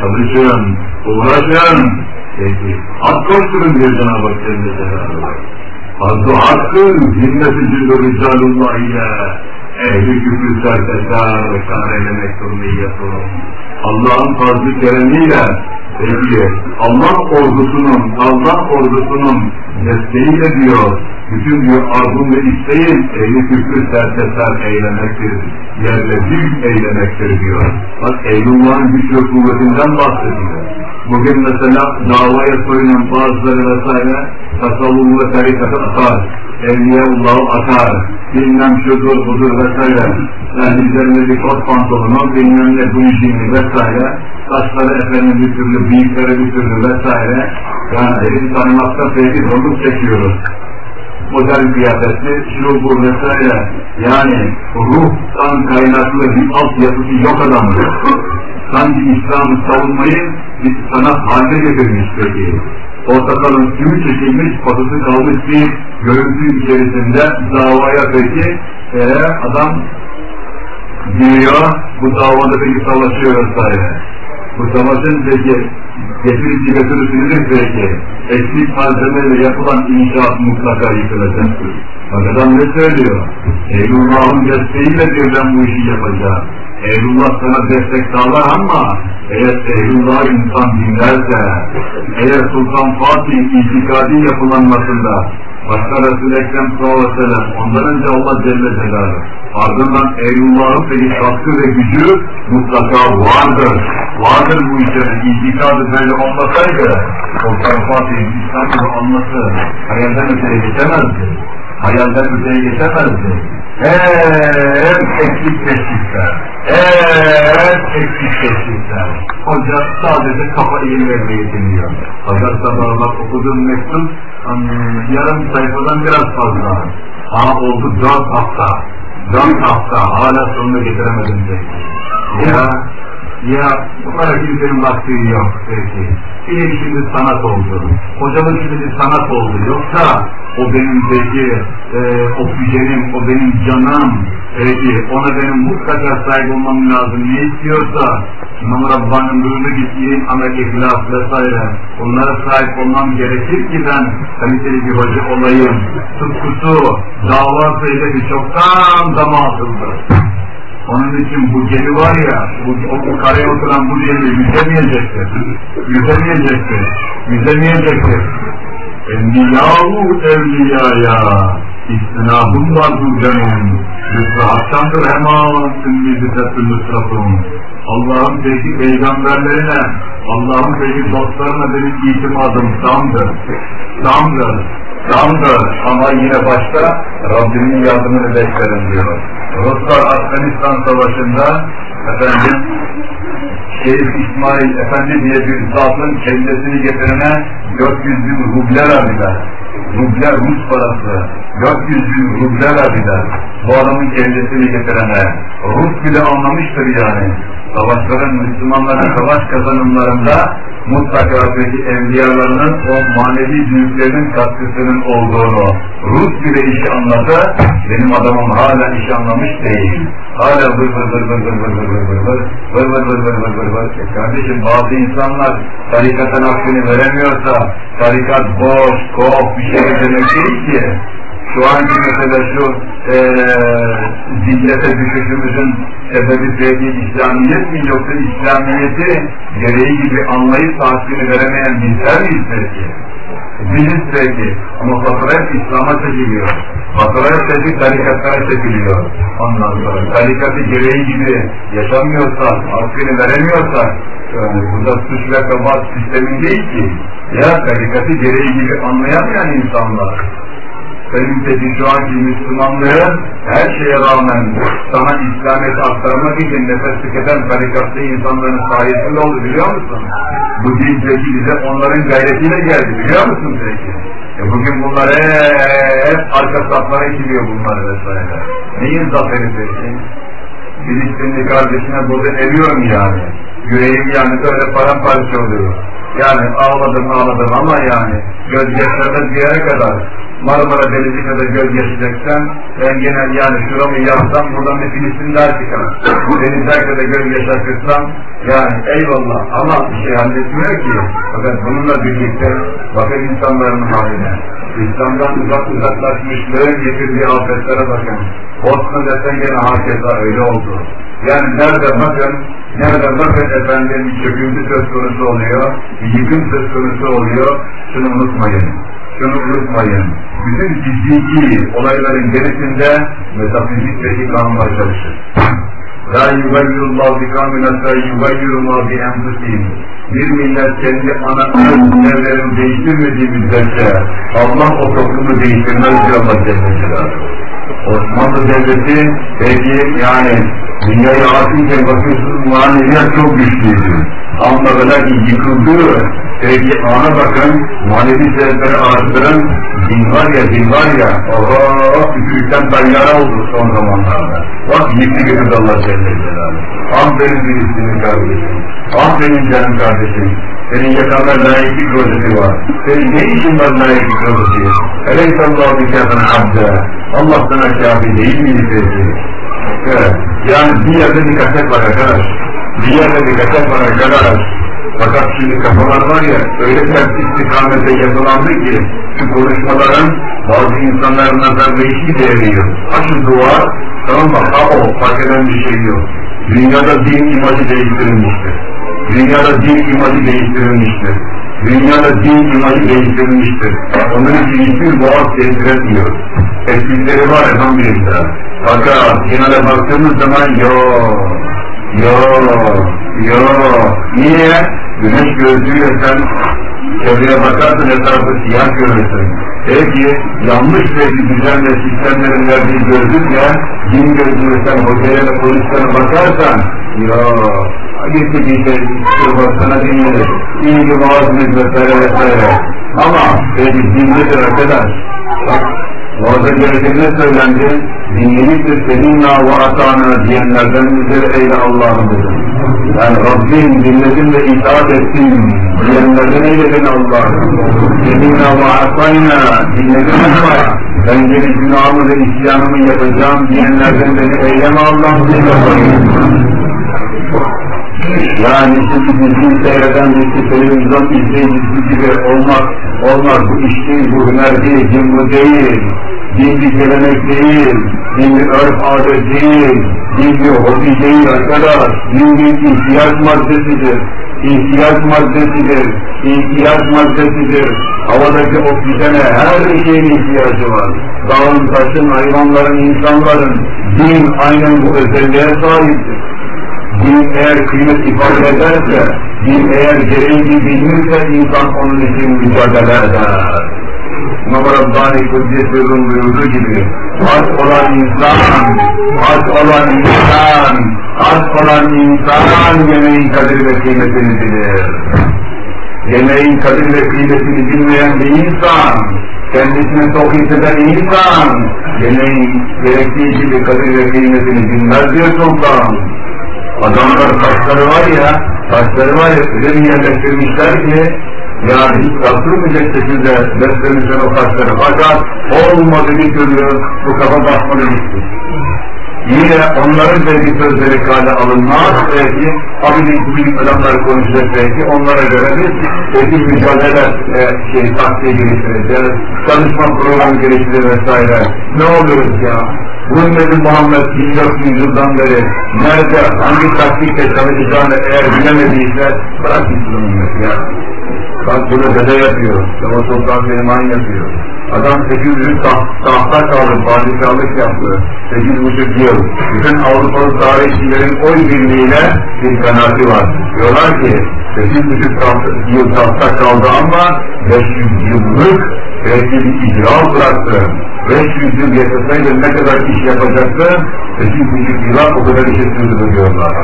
C: سمشن یوجنا پر جو آج کل چالو آئی ہے ehli küfür serteşer, kârelemek durumiyyetum. Allah'ın fazlı keremiyle Peki Allah ordusunun, Allah ordusunun desteğiyle diyor, bütün diyor arzum ve isteğin ehli küfrü serteser eylemektir, yerle bir eylemektir diyor. Bak Eylullah'ın güç ve kuvvetinden bahsediyor. Bugün mesela davaya soyunan bazıları vesaire tasavvur ve tarikatı atar, Evliyaullah'ı atar, bilmem şudur budur vesaire, yani üzerinde bir kot pantolonu, bilmem ne bu işini vesaire, saçları efendim bir türlü, bıyıkları bir türlü vesaire, yani herifi tanımakta peki zorluk çekiyoruz. Modern kıyafetli, şu bu vesaire, yani ruhtan kaynaklı bir altyapısı yok adamın. Sanki İslam'ı savunmayı bir sanat haline getirmiş peki. Portakalın suyu çekilmiş, patısı kalmış bir görüntü içerisinde davaya peki e, adam giriyor, bu davada peki savaşıyor vesaire. Bu savaşın peki getirici götürüsüdür peki. Eksik malzemeyle yapılan inşaat mutlaka yıkılacaktır. Bak adam ne söylüyor? Eylullah'ın desteğiyle diyor ben bu işi yapacağım. Eylullah sana destek sağlar ama eğer Eylullah insan dinlerse, eğer Sultan Fatih itikadi yapılanmasında başta Resul-i Ekrem sallallahu aleyhi ve sellem, ondan önce Allah Celle Celaluhu, ardından Eylullah'ın peki katkı ve gücü mutlaka vardır. Vardır bu işlerin itikadı böyle olmasaydı, Sultan Fatih'in İslam'ı anlatı hayalden öteye geçemezdi. Hayalden öteye geçemezdi. Hep eksik teşvikler. Hep eksik teşvikler. Hoca sadece kafa eğilmeye yetiniyor. Fakat sabah bak okuduğum mektup yarım sayfadan biraz fazla. Ama oldu dört hafta. Dört hafta hala sonunu getiremedim peki. Ya, ya bunlara kimsenin baktığı yok peki. Benim şimdi sanat oldu. Hocamın şimdi sanat oldu. Yoksa o benim peki e, oksijenim, o benim canım. Peki ona benim mutlaka sahip olmam lazım. Ne istiyorsa İmam Rabbani'nin buyurdu gittiğim amel ihlas vesaire. Onlara sahip olmam gerekir ki ben kaliteli bir hoca olayım. Tutkusu, dava hedefi çoktan dama atıldı. Onun için bu gemi var ya, bu, o, o karaya oturan bu gemi yüzemeyecektir. Yüzemeyecektir. Yüzemeyecektir. Enbiyahu evliyaya istinabım vardır canım. Rıfrahattandır hemen ümmidi tepki nusratım. Allah'ın peki peygamberlerine, Allah'ın peki dostlarına benim itimadım tamdır. Tamdır. Tamdır. Ama yine başta Rabbimin yardımını beklerim diyor. Ruslar Afganistan Savaşı'nda efendim Şerif İsmail Efendi diye bir zatın kendisini getirene 400 bin ruble verdiler. Ruble Rus parası. 400 bin ruble verdiler. Bu adamın kendisini getirene. Rus bile anlamıştır yani. Savaşların, Müslümanların savaş kazanımlarında mutlaka peki evliyalarının o manevi büyüklerinin katkısının olduğunu Rus bile işi anladı, benim adamım hala işi anlamış değil. Hala vır vır vır vır vır vır vır vır vır vır vır vır vır vır vır vır E kardeşim bazı insanlar tarikatın hakkını veremiyorsa tarikat boş, kop bir şey demek değil ki. Şu anki mesela şu e, zillete düşüşümüzün sebebi belki İslamiyet mi yoksa İslamiyet'i gereği gibi anlayıp tahsili veremeyen bizler miyiz belki? Biziz belki ama hep İslam'a çekiliyor. Hep belki tarikatlara çekiliyor. Ondan sonra tarikatı gereği gibi yaşamıyorsak, hakkını veremiyorsak yani burada suç ve kabahat sistemin değil ki. Ya tarikatı gereği gibi anlayamayan insanlar senin peki şu anki Müslümanlığı her şeye rağmen sana İslamiyet aktarmak için nefes tüketen tarikatlı insanların sayesinde oldu biliyor musun? Bu din bize onların gayretiyle geldi biliyor musun peki? E bugün bunlar hep arka saflara gidiyor bunlar vesaire. Neyin zaferi peki? Filistinli kardeşine burada eriyorum yani. Yüreğim yani böyle paramparça oluyor. Yani ağladım ağladım ama yani gözyaşlarına bir yere kadar Marmara Denizi kadar göz yaşayacaksan ben genel yani şuramı yapsam buradan bir Filistinler çıkar. Bu denizler kadar göz yaşatırsam yani eyvallah ama bir şey halletmiyor ki. Fakat bununla birlikte bakın insanların haline. İslam'dan uzak uzaklaşmışlığın getirdiği afetlere bakın. Bosna desen gene hakeza öyle oldu. Yani nerede bakın, nerede bakın efendim çöküntü söz konusu oluyor, yıkım söz konusu oluyor, şunu unutmayın şunu unutmayın. Bütün fiziki olayların gerisinde metafizik peki kalmaya çalışır. La yugayyurullahu bi kamil hatta yugayyurullahu bi enfusihim. Bir millet kendi ana evlerini değiştirmediği müddetçe Allah o toplumu değiştirmez diyor Allah Celle Osmanlı Devleti peki yani dünyayı hakim bakıyorsunuz maneviyat çok güçlüydü. Ama böyle yıkıldı, Peki ana bakın, manevi sebepleri arttıran din var ya, din var ya, oho, üfürükten dalyara oldu son zamanlarda. Bak yıktı getirdi Allah Celle Celaluhu. Aferin Filistin'in kardeşim, aferin canım kardeşim. Senin yakanda layıklık rozeti var. Senin ne işin var layıklık rozeti? Eleyhissallahu bi kâfın abdâ. Allah sana kâfi değil miydi peki? Evet. Yani bir yerde bir kaset var arkadaş. Kaset var arkadaş. Fakat şimdi kafalar var ya, öyle ters istikamete yazılandı ki, şu konuşmaların bazı insanların nazarında hiçbir değeri yok. Şu dua, tamam mı? Ha o, fark eden bir şey yok. Dünyada din imajı değiştirilmiştir. Dünyada din imajı değiştirilmiştir. Dünyada din imajı değiştirilmiştir. Onun için hiçbir boğaz değiştiremiyor. Eskişleri var elhamdülillah. Fakat genelde baktığımız zaman yok. Yok. Yok. Niye? Güneş gözlüğüyle sen çevreye bakarsın etrafı siyah görürsün. Peki yanlış ve sistemlerin verdiği gözlükle din gözlüğüyle sen hocaya ve polislere bakarsan yok. Gitti istiyor sana dinlenir. Bir vaazınız vesaire vesaire. Ama peki dinlidir arkadaş. Bak Orada gerekene söylendi, dinlemiştir seninle ve atana diyenlerden midir eyle Allah'ım dedi. Yani Rabbim dinledim ve itaat ettim diyenlerden eyledin Allah'ım. Seninle ve atayna dinledim ama ben geri günahımı ve isyanımı yapacağım diyenlerden beni eyleme Allah'ım yani şimdi dizi seyreden bir televizyon izleyicisi gibi olmak, olmak bu iş değil, bu hüner değil, din bu değil, din bir gelenek değil, din bir örf adet değil, din bir hobi değil arkadaş, din bir ihtiyaç maddesidir, ihtiyaç maddesidir, ihtiyaç maddesidir. Havadaki oksijene her şeyin ihtiyacı var. Dağın, taşın, hayvanların, insanların din aynen bu özelliğe sahiptir din eğer kıymet ifade ederse, din eğer gereği bilinirse insan onun için mücadele eder. İmam Rabbani Kuddiyetler'in buyurduğu gibi, hak olan insan, hak olan insan, hak olan insan yemeğin kadir ve kıymetini bilir. Yemeğin kadir ve kıymetini bilmeyen bir insan, kendisine çok hisseden insan, yemeğin gerektiği gibi kadir ve kıymetini bilmez diyor sultan. Adamlar taşları var ya, taşları var ya öyle bir yerleştirmişler ki yani hiç kastırmayacak şekilde beslemişler o taşları. Fakat olmadı bir bu kafa basmadı gitti. Yine onların dediği sözleri kale alınmaz. Belki abilik bilim adamlar konuşacak belki. Onlara göre biz belki mücadele e, şey, taktiği geliştireceğiz. Çalışma programı geliştirir vesaire. Ne oluyoruz ya? Bu Ümmeti Muhammed 1400 yıldan beri nerede, hangi taktikle çalışacağını eğer bilemediyse bırak gitsin ya. Bak bunu dede yapıyor, Sava Sultan Süleyman yapıyor. Adam 800 taht, tahta kaldı, padişahlık yaptı. 8,5 yıl. Bütün Avrupalı tarihçilerin oy birliğiyle bir kanaati var. Diyorlar ki 8,5 taht, yıl tahta kaldı ama 500 yıllık belki bir icra bıraktı. 500 yıl yaşasaydı ne kadar iş yapacaktı? 8,5 yıla o kadar işe sürdü diyorlar.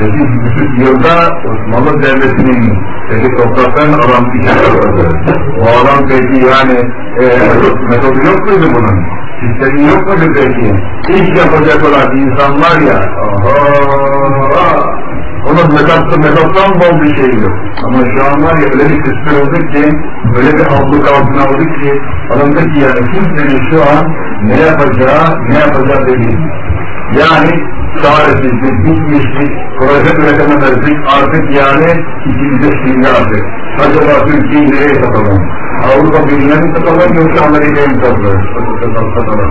C: 8,5 yılda Osmanlı Devleti'nin peki topraklarını alan işe yapadı. O adam peki yani e, metodu yok muydu bunun? Sistemi yok muydu peki? İş yapacak olan insanlar ya, aha, onun metotlu metottan bol bir şey yok. Ama şu an var ya öyle bir küstür olduk ki, öyle bir abluk altına olduk ki, adamda ki yani kimsenin şu an ne yapacağı, ne yapacağı belli. Yani çaresizlik, bitmişlik, proje üretememezlik artık yani ikimize şimdi artık. Acaba Türkiye'yi nereye satalım? Avrupa Birliği'ne mi satalım yoksa Amerika'ya mı satalım?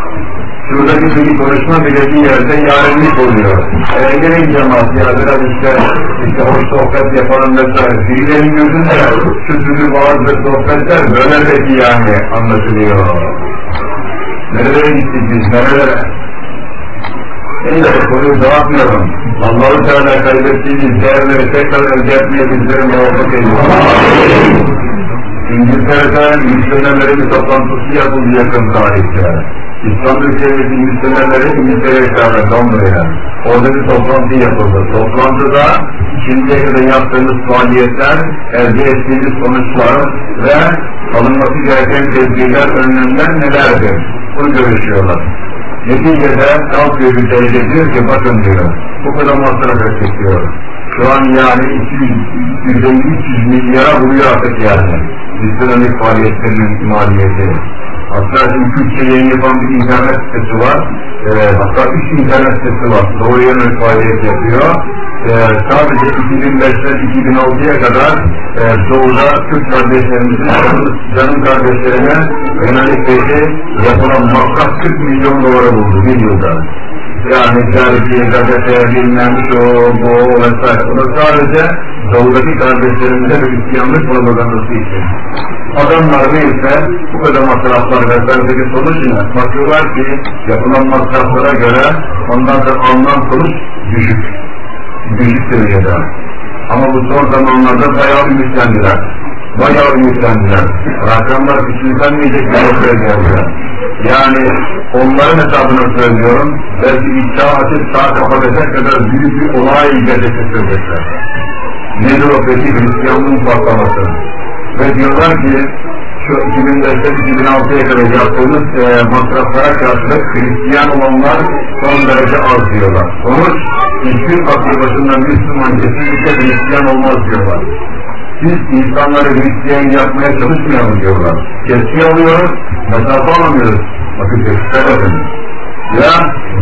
C: Şuradaki bir konuşma bile bir yerde yarenlik oluyor. Eğer gelin cemaat ya biraz işte, işte hoş sohbet yapalım vesaire. Birilerinin gözünde şu türlü bazı sohbetler böyle peki yani anlaşılıyor. Nerelere gittik biz, nerelere? Neyse konuyu dağıtmayalım. Allah-u Teala kaybettiğimiz değerleri tekrar elde etmeye bizleri muvaffak ediyor. İngiltere'de misyonerlerin toplantısı yapıldı yakın tarihte. İslam ülkelerindeki misyonerleri İngiltere'ye çağırdı, Londra'ya. Orada bir toplantı yapıldı. Toplantıda şimdiye kadar yaptığımız faaliyetler, elde ettiğimiz sonuçlar ve alınması gereken tedbirler, önlemler nelerdir? Bunu görüşüyorlar. Neticede kalkıyor bir derece diyor ki bakın diyor, bu kadar masraf ettik diyor. Şu an yani 250-300 milyara buluyor artık yani. Misyonerlik faaliyetlerinin maliyeti. Hatta şimdi Türkçe yayın yapan bir internet sitesi var. E, hatta üç internet sitesi var. Doğru yönelik faaliyet yapıyor. E, sadece 2005'ten 2006'ya kadar e, Doğu'da Türk kardeşlerimizin, canım kardeşlerine yönelik yapılan masraf 40 milyon dolara buldu bir yılda. Yani dergi, gazete, bilmem şu, bu vesaire. Bu da sadece Doğu'daki kardeşlerimize Hristiyanlık propagandası için. Adamlar neyse bu kadar masraflar vesairedeki sonuç ne? Bakıyorlar ki yapılan masraflara göre ondan sonra alınan sonuç düşük. Düşük seviyede. Ama bu son zamanlarda bayağı ümitlendiler. Bayağı ümitlendiler. Rakamlar küçültenmeyecek bir noktaya geldiler. Yani onların hesabını söylüyorum. Belki iddia açıp sağ kapatacak kadar büyük bir olay gerçekleştirecekler. Nedir o peki Hristiyanlığın patlaması? Ve diyorlar ki şu 2005'ten 2006'ya kadar yaptığımız e, masraflara karşılık Hristiyan olanlar son derece az diyorlar. Sonuç hiçbir aklı başında Müslüman kesinlikle Hristiyan olmaz diyorlar. Biz insanları Hristiyan yapmaya çalışmayalım diyorlar. Keski alıyoruz, mesafe alamıyoruz. Bakın dikkat edin. Ya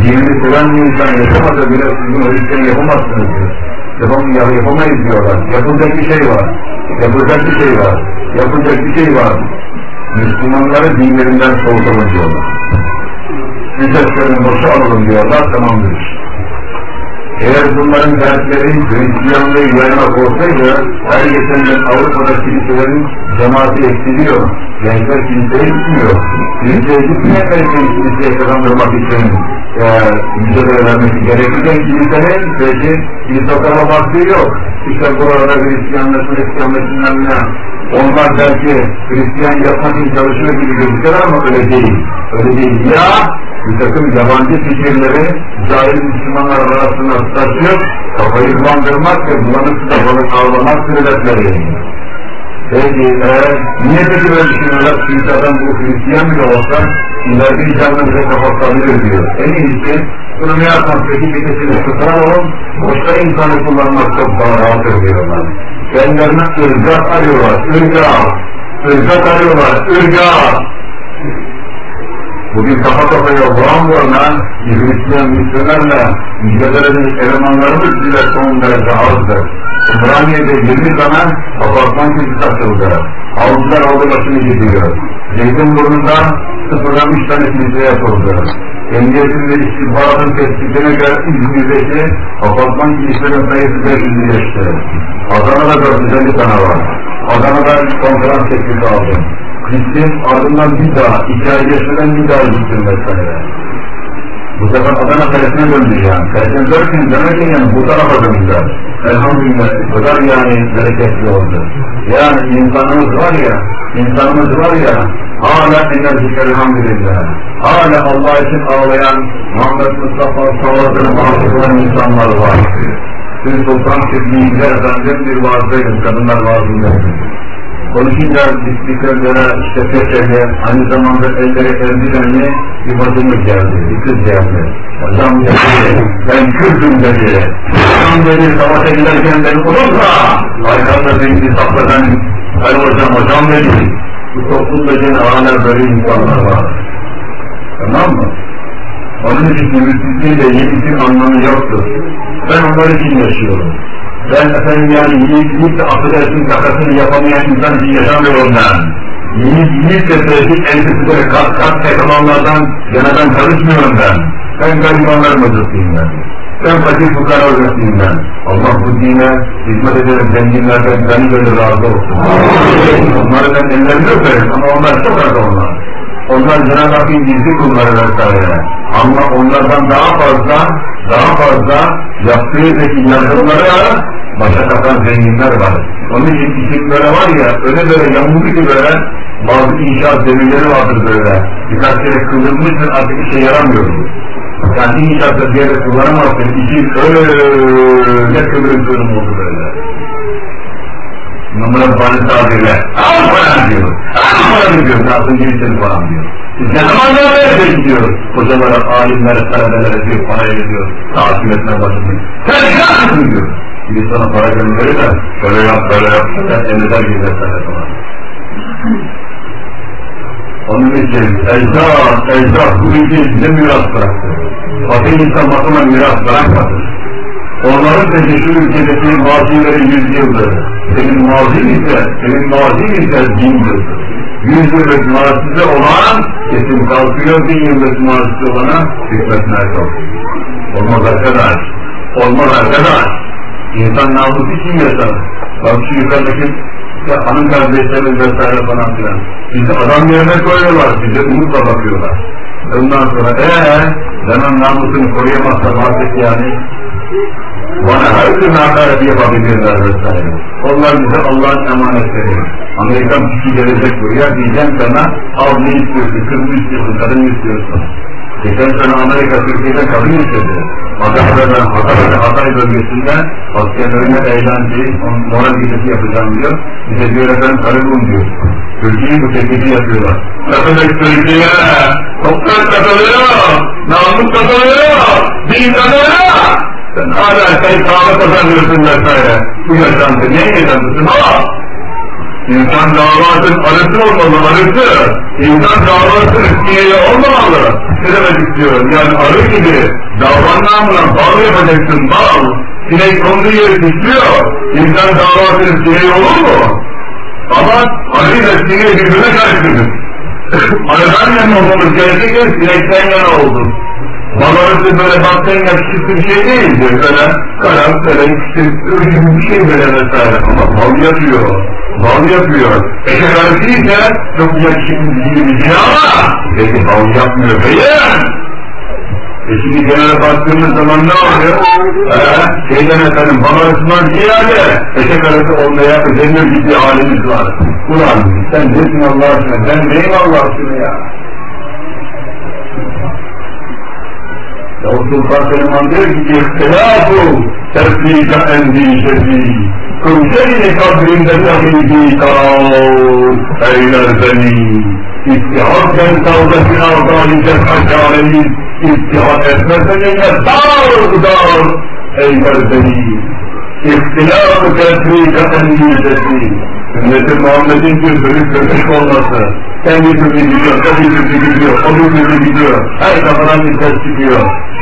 C: dinini seven bir insan yaşamasa bile siz bunu Hristiyan yapamazsınız diyor. Yapam, yapamayız diyorlar. Yapılacak bir şey var. Yapılacak bir şey var. Yapılacak bir şey var. Müslümanları dinlerinden soğutalım diyorlar. Müteslerin boşu alalım diyorlar, tamamdır. Eğer bunların dertleri Hristiyanlığı yaymak olsaydı, her geçen gün Avrupa'da kiliselerin cemaati eksiliyor. Gençler kiliseye gitmiyor. Kiliseye gitmeyenler için kiliseye kazandırmak için e, mücadele vermesi gerekirken kilisenin peki kilise okama baktığı yok. İşte burada Hristiyanlık, Hristiyanlık bilmem. Onlar belki Hristiyan yapmak için çalışıyor gibi gözüküyor ama öyle değil. Öyle değil. Ya bir takım yabancı fikirleri cahil Müslümanlar arasında taşıyor, kafayı bulandırmak ve bulanık kafalık avlamak sebepleri. Peki, e, niye peki böyle düşünüyorlar? Çünkü adam bu Hristiyan bile olsa ileride canlı bize kapatabilir diyor. En iyisi bunu ne yapmak peki bitesini tutalım, boşta insanı kullanmak çok daha rahattır diyorlar. Kendilerine ırgat arıyorlar, ırgat. Irgat arıyorlar, ırgat. Bugün kafa kafaya vuran vurana Hristiyan Müslümanlarla mücadele elemanlarımız bile son derece azdır. Ümraniye'de 20 zaman apartman kilisi açıldı. Avcılar aldı başını gidiyor. Zeytinburnu'nda sıfırdan 3 tane kilise yapıldı. Emniyetin ve istihbaratın tespitine göre İzmir'deki apartman kilisenin sayısı 500'ü geçti. Adana'da 450 tane var. Adana'da konferans teklifi aldım. Gittim ardından bir daha, iki ay geçmeden bir daha gittim vesaire. Bu sefer Adana Kalesi'ne döndük yani. Kalesi'ne ki yani bu tarafa döndüler. Elhamdülillah bu kadar yani bereketli oldu. Yani insanımız var ya, insanımız var ya, hala enerjik elhamdülillah. Hala Allah için ağlayan Muhammed Mustafa ve sellem insanlar var. Dün Sultan Kibni'de efendim bir vaazdayız, kadınlar vaazındayız. Konuşunca bisikletlere, işte peşeyle, aynı zamanda elleri eldivenli bir bacımız geldi, bir kız geldi. Hocam dedi, ben Kürt'üm dedi. Hocam dedi, savaşa giderken beni unutma. Arkamda beni sakla ben, ben hocam, hocam dedi. Bu toplumda gene hala böyle insanlar var. Tamam mı? Onun için ümitsizliğiyle yemişin anlamı yoktur. Ben onlar için yaşıyorum. Ben efendim yani yiyip de affedersin kakasını yapamayan insan için yaşamıyorum ben. Yiyip de sevdik elbisi böyle kat kat tekmanlardan yana ben karışmıyorum ben. Ben garibanların hocasıyım ben. Ben fakir fukara hocasıyım ben. Allah bu dine hizmet ederek zenginlerden beni böyle razı olsun. Onları ben ellerini öperim ama onlar çok az onlar. Onlar Cenab-ı Hakk'ın gizli kulları vesaire. Ama onlardan daha fazla, daha fazla yaptığı zeki yardımları başa kapan zenginler var. Onun için isimlere var ya, öyle böyle yamuldu ki böyle, bazı inşaat demirleri vardır böyle. Birkaç kere kıvrılmışsın artık işe yaramıyor. Yani inşaatta bir yere kullanamazsın, işin öyle kıvrım oldu böyle. Tabirle, al falan diyor. Biz ne zaman nereye gidiyoruz? Hocalara, alimlere, talebelere diyor, parayı veriyor, takip etme başını. Sen ne yapıyorsun diyor. Bir sana para gönderir de, böyle yap, böyle yap, sen ender gibi vesaire falan. Onun için ecdat, ecdat bu ülkeyi bize miras bıraktı. Fatih insan bakıma miras bırakmadı. Onların peki şu ülkedeki mazileri yüz yıldır. Senin mazin ise, senin mazin ise bin yıldır. Yüz yıllık mazisi olan kesin kalkıyor, bin yıllık mazisi olana hükmetmeye kalkıyor. Olmaz arkadaş, olmaz arkadaş. İnsan namus için yaşar. Bak şu yukarıdaki işte hanım kardeşlerimiz vesaire falan filan. Bizi adam yerine koyuyorlar, bize umutla bakıyorlar. Ondan sonra eee zaman namusunu koruyamazsa artık yani bana her türlü hakaret yapabilirler vesaire. Onlar bize Allah'ın emanetleri. Amerikan kişi gelecek buraya diyeceğim sana al ne istiyorsun, kız mı istiyorsun, kadın mı istiyorsun? Geçen sene Amerika Türkiye'de kadın istedi. Hatay'da, Hatay'da, Hatay bölgesinde askerlerine eğlence, moral gecesi yapacağım diyor. Bize diyor efendim karı diyor. Türkiye'yi bu teklifi yapıyorlar. Katılık Türkiye, toprak katılıyor, namus katılıyor, din katılıyor. Sen hala sen sağlık kazanıyorsun vesaire. Bu yaşantı niye yaşantısın ama? İnsan davasının arısı olmalı, arısı. İnsan davasının istiyeyi olmamalı. Ne demek istiyorum? Yani arı gibi davan namına bal yapacaksın, bal. Sinek konduğu yeri pişiyor. İnsan davasının istiyeyi olur mu? Ama arı ile sineği birbirine karıştırır. <laughs> Arıdan yana olmamız gerekirken sinekten yana oldu. Bal arısı böyle baktığın yakışıklı bir şey değildir. Böyle karan, böyle işte ürün bir şey böyle vesaire. Ama bal yapıyor. Bal yapıyor. Eşek arısı ise çok yakışıklı şey ama peki bal yapmıyor beyler. E şimdi genel baktığımız zaman ne oluyor? Ee, şeyden efendim, bal arasından ziyade eşek arası olmaya özenir bir halimiz var. Ulan sen nesin Allah aşkına, ben neyim Allah aşkına ya? Sultan Süleyman diyor ki ihtilafı tefrika endişesi Kımşehri kabrinde tabibi kal eyler beni İttihatken kavgası ardâlice kaçareyiz İttihat etmesen yine dar dar eyler beni İhtilafı tefrika endişesi Ümmeti Muhammed'in bir bölük bölük olması kendi türlü gidiyor, o bir türlü gidiyor, o bir türlü gidiyor. Her kafadan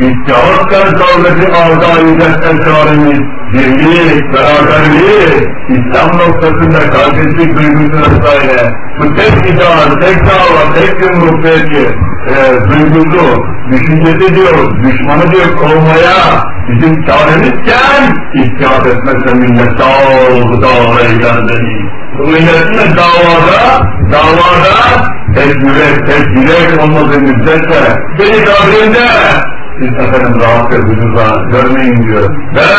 C: sızlatırıyor. İttihatken kavgeti ardâiden esrarimiz, birliği, beraberliği, İslam noktasında kardeşlik duygusuna vesaire, bu tek ideal, tek dava, tek yumruk belki, e, duygusu, düşüncesi diyor, düşmanı diyor kovmaya, bizim çaremizken, ittihat etmezse millet dağ, dağ eğlendiği. Bu milletin davada, davada, tek yürek, tek yürek olmadığı müddetçe, beni kabrinde, siz efendim rahat gözünüzü görmeyin diyor. Ben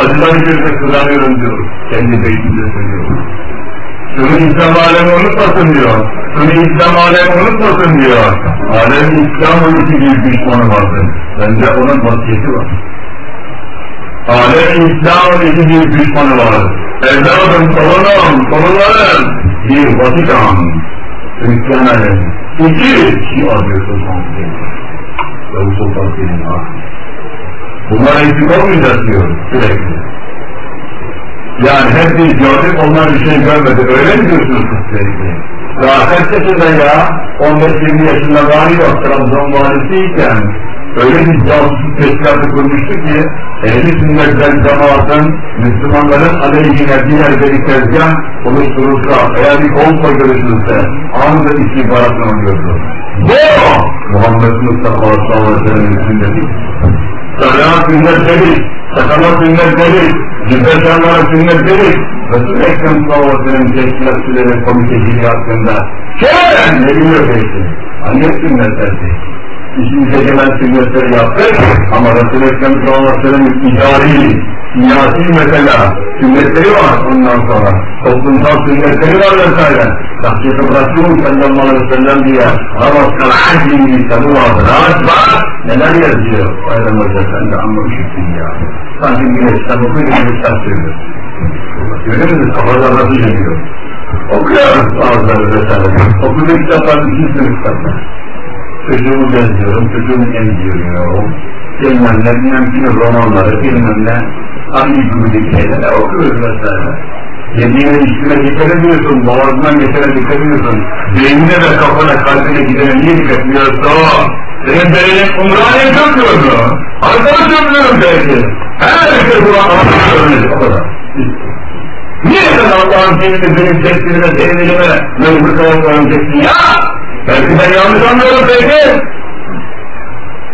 C: acıdan içerisinde kızanıyorum diyor. Kendi beytinde söylüyor. Şunu İslam alemi unutmasın diyor. Şunu İslam alemi unutmasın diyor. Alem İslam iki büyük düşmanı vardır. Bence onun vasiyeti var. Alem İslam iki büyük düşmanı var. Evladım, torunum, torunlarım. Bir Vatikan, Hristiyan alemi. İki Şia diyorsun Yavuz Sultan Selim Han. Bunlar eksik olmayacak diyor sürekli. Yani hep biz gördük, onlar bir şey görmedi. Öyle mi diyorsunuz sürekli? Daha kaç yaşında ya? 15-20 yaşında vali yok. Trabzon valisiyken öyle bir casusluk teşkilatı kurmuştu ki ehli sünnetten cemaatin Müslümanların aleyhine diğer bir tezgah oluşturursa veya bir kolpa görüşürse anında istihbaratını alıyordu. Bu! Muhammed Mustafa sallallahu aleyhi ve sellem'in sünneti. Salat sünnet dedik, sakalat sünnet dedik, cübbe şanlara sünnet dedik. Resul-i Ekrem sallallahu aleyhi ve sellem teşkilatçıları komiteciliği hakkında kim ne biliyor peki? Hangi sünnetlerdi? İşimize gelen sünnetleri yaptık ama Resul-i Ekrem sallallahu aleyhi ve sellem'in idari, siyasi mesela sünnetleri var ondan sonra. Toplumsal sünnetleri var vesaire. Tahkik-i Resul sallallahu aleyhi ve sellem diye Hacim bir kitabı vardır. Rahat neler yazıyor? Bayram Hoca sen de anlamışsın ya. Sanki kitap okuyor kitap söylüyor. Görüyor musunuz? Kafalar nasıl geliyor? Okuyoruz bazıları vesaire. Okuduğu kitaplar iki sürü kitaplar. Çocuğumu geziyorum, çocuğumu emziriyorum. Bilmem ne, bilmem ne romanları, bilmem ne, hangi gibi şeyler okuyoruz vesaire. Yediğine içtiğine dikkat ediyorsun, boğazından geçene dikkat ediyorsun. Beynine ve kafana, kalbine gidene niye dikkat ediyorsun? Senin beyninin umraniye dökmüyordu. Arkadaş dökmüyorum belki. Herkes buna anlatıyor, o kadar. Niye sen Allah'ın dinini, benim tekbirime, senin elime mecbur kalıp öğreneceksin ya? Belki ben yanlış anlıyorum belki.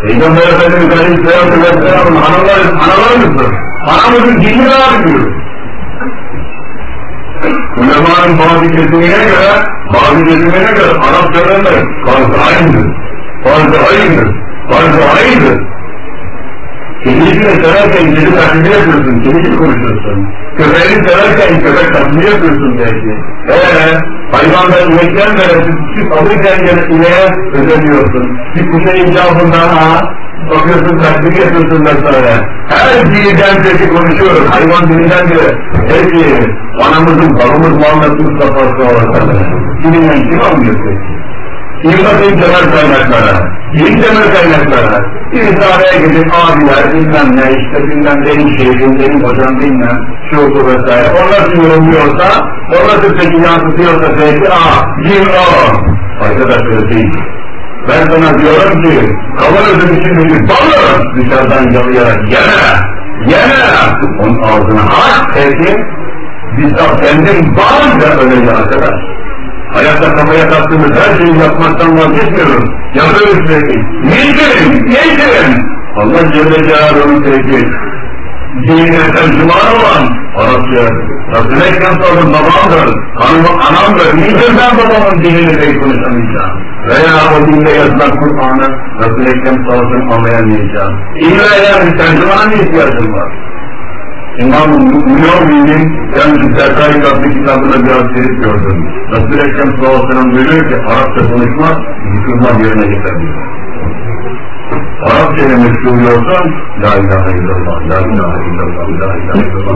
C: Peygamber Efendimiz Aleyhisselatü Vesselam'ın analar, analarımızdır. Anamızın dini ne yapıyor? Ulemanın bazı kesimine göre, bazı kesimine göre Arapçalarında farz-ı aynıdır. Farz-ı aynıdır. Farz-ı aynıdır. Kedisini severken kedi taklidi yapıyorsun, kedi gibi konuşuyorsun. Köpeğini severken köpek taklidi yapıyorsun belki. Eee, hayvandan inekten beri süt alırken gene ineğe özeniyorsun. Bir kuşa icabından ha, bakıyorsun taklidi yapıyorsun vesaire. Her dilden sesi konuşuyoruz, hayvan dilinden bile. Peki, anamızın, babamız Muhammed Mustafa sallallahu aleyhi ve sellem. Dilinden kim anlıyor peki? İlmazın temel kaynaklara, ilim temel kaynaklara, bir sahneye gidip abiler bilmem ne, işte bilmem benim şeyhim, benim hocam bilmem, şu bu vesaire, o nasıl yorumluyorsa, o nasıl peki yansıtıyorsa peki, aa, din o. Arkadaşlar değil. Ben sana diyorum ki, kavanozun içindeki balı dışarıdan yalayarak yeme, yeme, onun ağzına aç peki, bizzat kendin bağlı da öyle arkadaş. Hayatta kafaya taktığımız her şeyi yapmaktan vazgeçmiyoruz. Yapıyoruz sürekli. Niçin? Niçin? Allah Celle Celaluhu'nun sevgi. dinine tercüman olan Arapça, Resul-i Ekrem sordum babamdır, hanımı anamdır, niçin ben babamın dinini pek konuşamayacağım? Veya o dinde yazılan Kur'an'ı Resul-i Ekrem sallallahu anlayamayacağım. İlla yani tercümana ihtiyacım var? İmam Münavvi'nin yani Zerkari Kaplı kitabında biraz serip gördüm. Resul-i Ekrem sallallahu aleyhi ve sellem buyuruyor ki Arapça konuşmak yıkılma yerine getirebilir. Arapçayla meşgul oluyorsan La ilahe illallah, La ilahe illallah, La ilahe illallah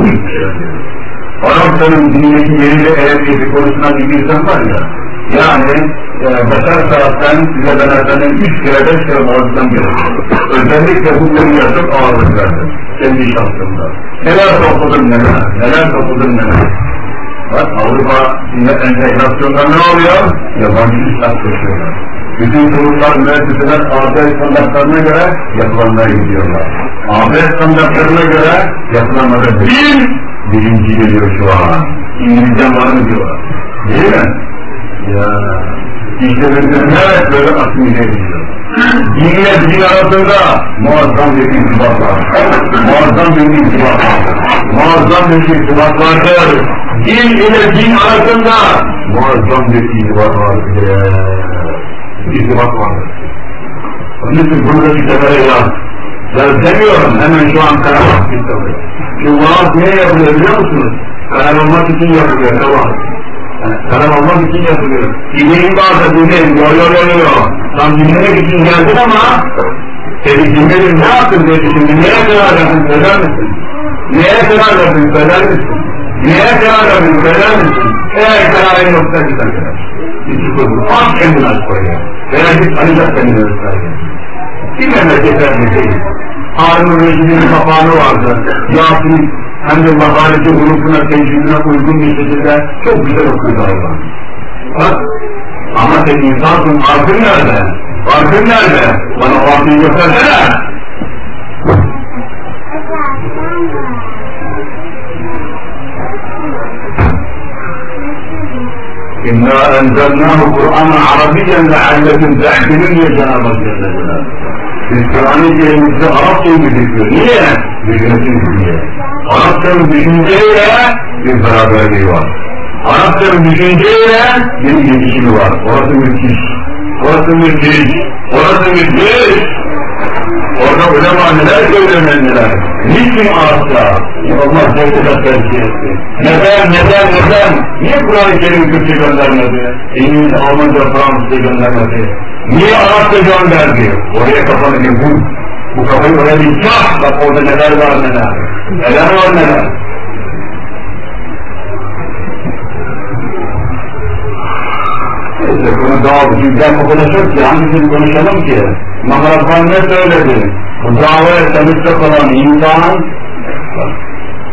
C: Arapçanın dinindeki yeriyle bir konuşulan bir insan var ya yani e, beşer saatten size ben efendim üç kere beş kere ağızdan gerekiyor. Özellikle bu konuyu yazıp ağırlık verdim. Kendi şahsımda. Neler topladım neler, neler topladım neler. Bak Avrupa entegrasyonda ne oluyor? Yabancı işler koşuyorlar. Bütün kurumlar, müesseseler AB standartlarına göre yapılanlara gidiyorlar. AB standartlarına göre yapılanlara bir, birinci geliyor şu an. İngilizce var mı diyorlar. Değil mi? Ya, işte evet böyle asimile ediliyor. Dinle din arasında muazzam bir irtibat var. Muazzam bir irtibat var. Muazzam bir irtibat vardır. Din ile din arasında muazzam bir irtibat vardır. İrtibat vardır. Onun için burada bir sefere yaz. Ya demiyorum hemen şu an kitabı. Şu vaaz niye yapılıyor biliyor musunuz? Karar olmak için yapılıyor. Tamam. Karar olmak için yapılıyor. Dinleyin varsa dinleyin. Yo yo yo yo. Tam dinlemek için geldin ama seni dinledin ne yaptın diye düşündün. Neye karar verdin söyler misin? Neye karar verdin söyler misin? Neye karar verdin söyler misin? Eğer kararın yoksa git arkadaş. Hiç kuzur. Al kendini aç koyuyor. Veya git alacak kendini. Bir memleketler bir değil. Harun Reşid'in kapağını vardı. Yasin hem de mahaleci grubuna, tecrübüne uygun bir şekilde çok güzel okuyordu hayvan. Bak, ama sen insansın, farkın nerede? Farkın nerede? Bana farkını göstersene. İnna enzelnahu Kur'an'ın Arabiyyen leallekum te'kilin diye Cenab-ı Hak Celle Celaluhu. Biz Kur'an-ı Kerim'imizi Arapçayı bildirtiyor. Niye? Bildirsin diye. Arapçanın düşünceyle bir beraberliği var. Arapçanın düşünceyle bir gelişimi var. Orası müthiş. Orası müthiş. Orası müthiş. Orada ulema neler söylüyor neler. Niçin Arapça? Allah sevgiler tercih etti. Neden, neden, neden? Niye Kur'an-ı Kerim Türkçe göndermedi? İngiliz, Almanca, Fransızca göndermedi? Niye Arapça gönderdi? Oraya kafanı bir vur. Bu kafayı oraya bir çak. Bak orada neler var neler. Neler var neler. İşte bunu daha güzel mi konuşur ki? Hangisini konuşalım ki? Maharatman ne söyledi? Bu davaya tanışta kalan insan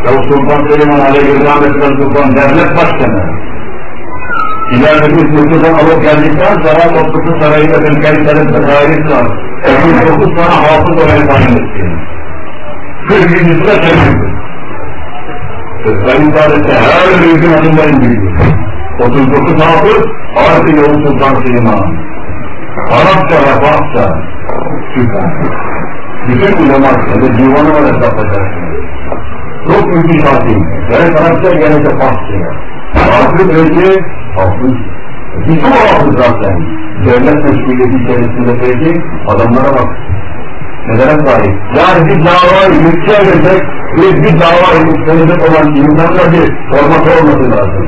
C: Yavuz Sultan Selim'in Aleyhi Rahmet'ten Sultan devlet başkanı İleride bir Sultan alıp geldikten sonra Toplusu Sarayı'nda bir kalitelerin dairesi var. 39 tane hafız oraya tayin etti. 40. da kendisi. Sayın Tarih'te her büyükün adından büyüdü. 39 hafız artı Yavuz Sultan Selim'an. Arapça ve Farsça. Süper. Bütün ulema, yani divanı var hesaplayacaksınız. Çok müthiş hakim. Yani Arapça yani de Farsça. Hafız peki, hafız. Bu hafız zaten. Devlet meşguliyeti içerisinde peki, adamlara bak. Nelere sahip? Yani bir davayı yükselecek, bir, bir davayı yükselecek olan insanla bir format olması lazım.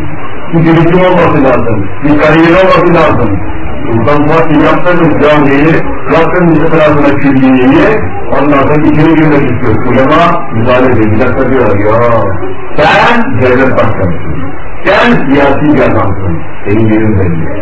C: Bir birikim olması lazım. Bir kariyer olması lazım. Sultan Fatih yaptığınız camiyi, yaptığınız etrafına külliyeyi, sonra ikili günde çıkıyor. Ulema müdahale ediyor. Bir dakika diyor, ya sen devlet başkanısın. Sen siyasi bir adamsın. Senin yerin belli.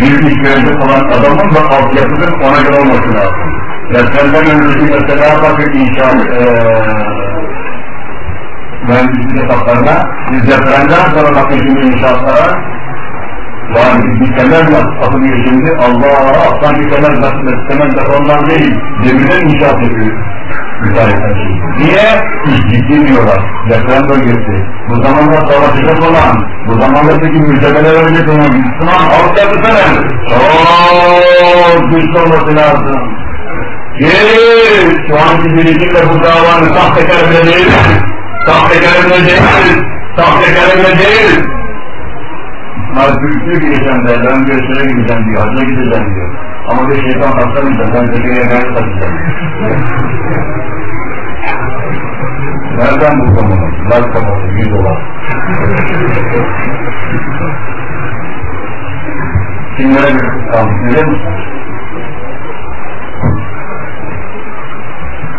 C: Büyük iş verecek olan adamın da altyapıdır ona göre olması lazım. Depremden önceki mesela bakın inşaat eee mühendislik etaplarına, biz depremden sonra bakın şimdi inşaatlara, yani temel atılıyor şimdi, Allah sanki temel nasıl temel ondan değil, demirden inşaat yapıyor şimdi. Niye? Diyorlar, deprem bölgesi. Bu zamanda savaşacak olan, bu zamandaki mücadele verecek olan Müslüman halk yapısının çok güçlü olması lazım. Yes, şu anki birikimle bu davanın sahtekar bile değil, sahtekar bile değil, sahtekar bile değil. Halbuki geçen de ben göstere gideceğim diyor, hacca gideceğim diyor. Ama bir şeytan hastamayacağım, ben Zekeriya Gayet takacağım. Nereden buldum bunu? Lak kafası, 100 dolar. Kimlere bir kalmış biliyor musun?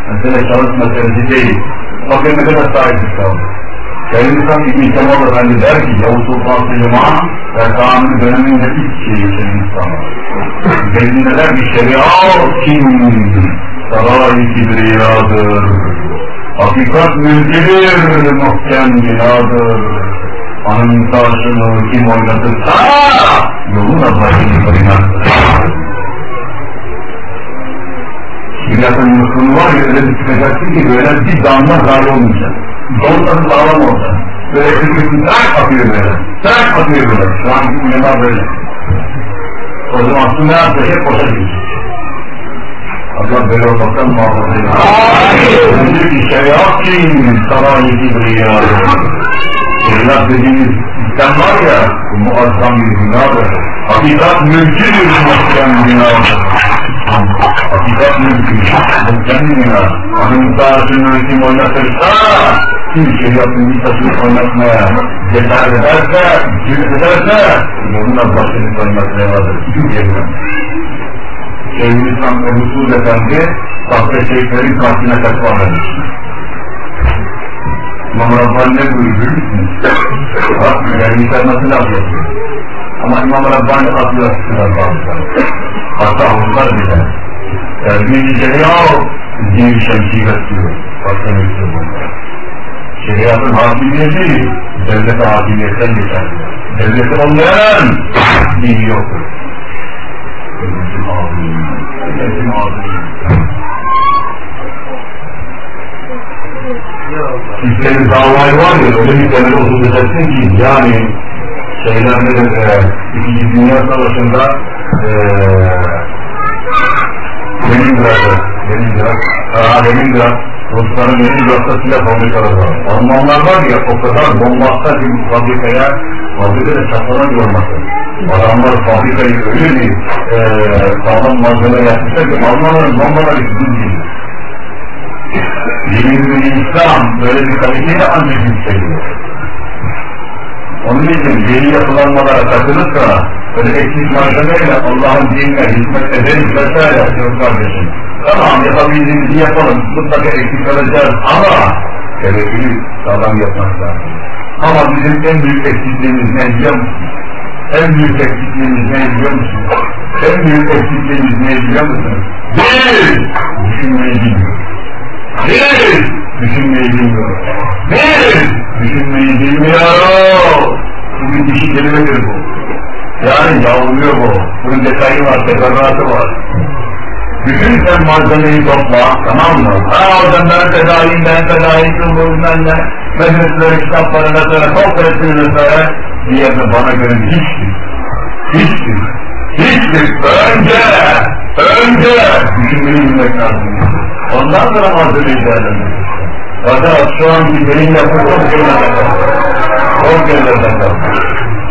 C: Mesele şahıs meselesi değil. Bakın ne kadar sahipsiz kaldı. Şehirlistan İbn-i Kemal Efendi der ki Yavuz Sultan Süleyman ve Kanuni döneminde ilk şey yaşayan insanlar. Belli ki şeriat kim? Saray kibriyadır. Hakikat mülkidir, muhkem binadır. Anın taşını kim oynatırsa yoluna başını kırmaktır. Şeriatın mülkünü var ya öyle bir ki böyle bir damla zayi olmayacak. Doğruları sağlam olacak. Böyle kırmızı trak atıyor böyle. Trak atıyor böyle. Şu anki ulema böyle. O zaman su ne yapacak? Boşa gidecek. Allah böyle olmaktan muhafaza eylesin. Diyor ki şeriat kim? Saray kibriya. Şeriat dediğimiz sistem var ya, bu muazzam bir binadır. Hakikat mülküdür muhkem binadır. Hakikat mülküdür, muhkem bina. Onun sahasını kim oynatırsa, bir taşını oynatmaya cesaret ederse, cüret ederse, yoluna başını koymak vardır. Çünkü Şeyhülislam Ebu Efendi sahte şeyhlerin kalbine takva vermiş. İmam Rabbani ne buyuruyor musunuz? Bak yani insan nasıl laf yapıyor. Ama İmam Rabbani atıyor sıra bazıları. Hatta onlar bile. Terbiye-i şeriat zihir şemsi gösteriyor. Başka ne istiyor bunlar? Şeriatın hakimiyeti devlet hakimiyetten geçer. Devleti olmayan dini yoktur. Devletin ağzını, devletin ağzını. Sistemi davayı var ya, öyle bir temel oturacaksın ki, yani şeyler nedir, e, İkinci Dünya Savaşı'nda e, Leningrad'da, Leningrad, Aa, Leningrad, Rusların Leningrad'da silah fabrikaları var. Almanlar var ya, o kadar bomba atlar ki bu fabrikaya, fabrikada çatlanan görmezler. Adamlar fabrikayı öyle bir e, sağlam malzeme yapmışlar ki Almanların bombaları düz değil. Yemin İslam böyle bir kaliteyle ancak yükseliyor. Onun için yeni yapılanmalara takılırsa böyle eksik malzemeyle Allah'ın dinine hizmet ederiz vesaire yok kardeşim. Tamam yapabildiğimizi yapalım, mutlaka eksik kalacağız ama gerekli sağlam yapmak lazım. Ama bizim en büyük eksikliğimiz ne biliyor musunuz? En büyük eksikliğimiz ne biliyor musunuz? En büyük eksikliğimiz ne biliyor musunuz? Bir, düşünmeyi bilmiyoruz. Bir, düşünmeyi bilmiyoruz. Bir, düşünmeyi bilmiyoruz. Bu bir dişi kelimedir bu. Yani yavruluyor bu. Bunun detayı var, teferruatı var. Bütün sen malzemeyi topla, tamam mı? Ha oradan ben tedaviyim, ben tedaviyim, kılmıyorum ben de. Medreseleri, kitapları vesaire, toplayıp vesaire. Diğerde bana göre hiçbir, hiçbir, hiçbir, önce, önce düşünmeyi bilmek lazım. Ondan sonra malzemeyi değerlendirmek. Fakat şu anki beyin yapı çok gerilerde kaldı. Çok gerilerde kaldı.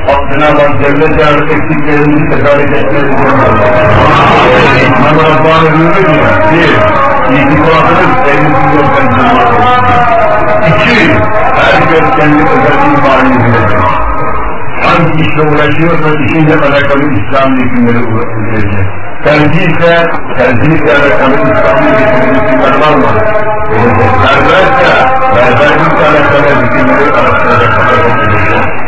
C: Cenab-ı Hak devlet yarı eksiklerimizi tedarik etmesi İmam Rabbani buyuruyor ya, bir, itibadınız evlisin yoldan cemaat. İki, herkes kendi özel imanını bilecek. Hangi işle uğraşıyorsa işiyle alakalı İslam hükümleri uğraşacak. Tercihse, tercihle alakalı İslam'ın hükümler var mı? Berberse, berberlikle alakalı hükümleri araştıracak,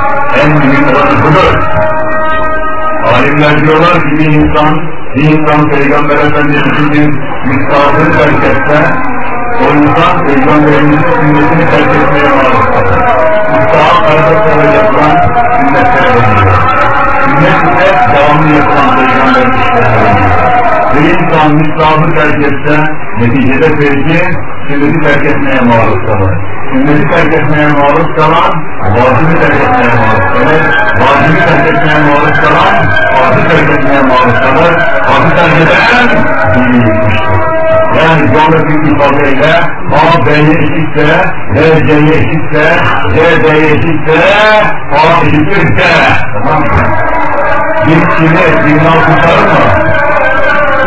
C: En mühim olan budur. Alimler diyorlar ki bir insan, bir insan Peygamber Efendimiz'in bir misafir terk etse, o insan Peygamberimizin sünnetini terk etmeye maruz kalır. Müstahap kardeşlerle yapılan sünnetlere deniyor. Sünnet ise devamlı yapılan Peygamberin işlerine. Bir insan müstahapı terk etse, neticede peki sünneti terk etmeye maruz kalır. Sünneti terk etmeye maruz kalan, vacibi terk etmeye maruz kalır. Vacibi terk etmeye maruz kalan, farzı terk etmeye maruz kalır. Farzı terk eden değilmiştir. Yani geometrik ifadeyle A B'ye eşitse, B C'ye eşitse, C D'ye eşitse, A eşittir D. Tamam mı? Bir kişiyi bir mal tutar mı?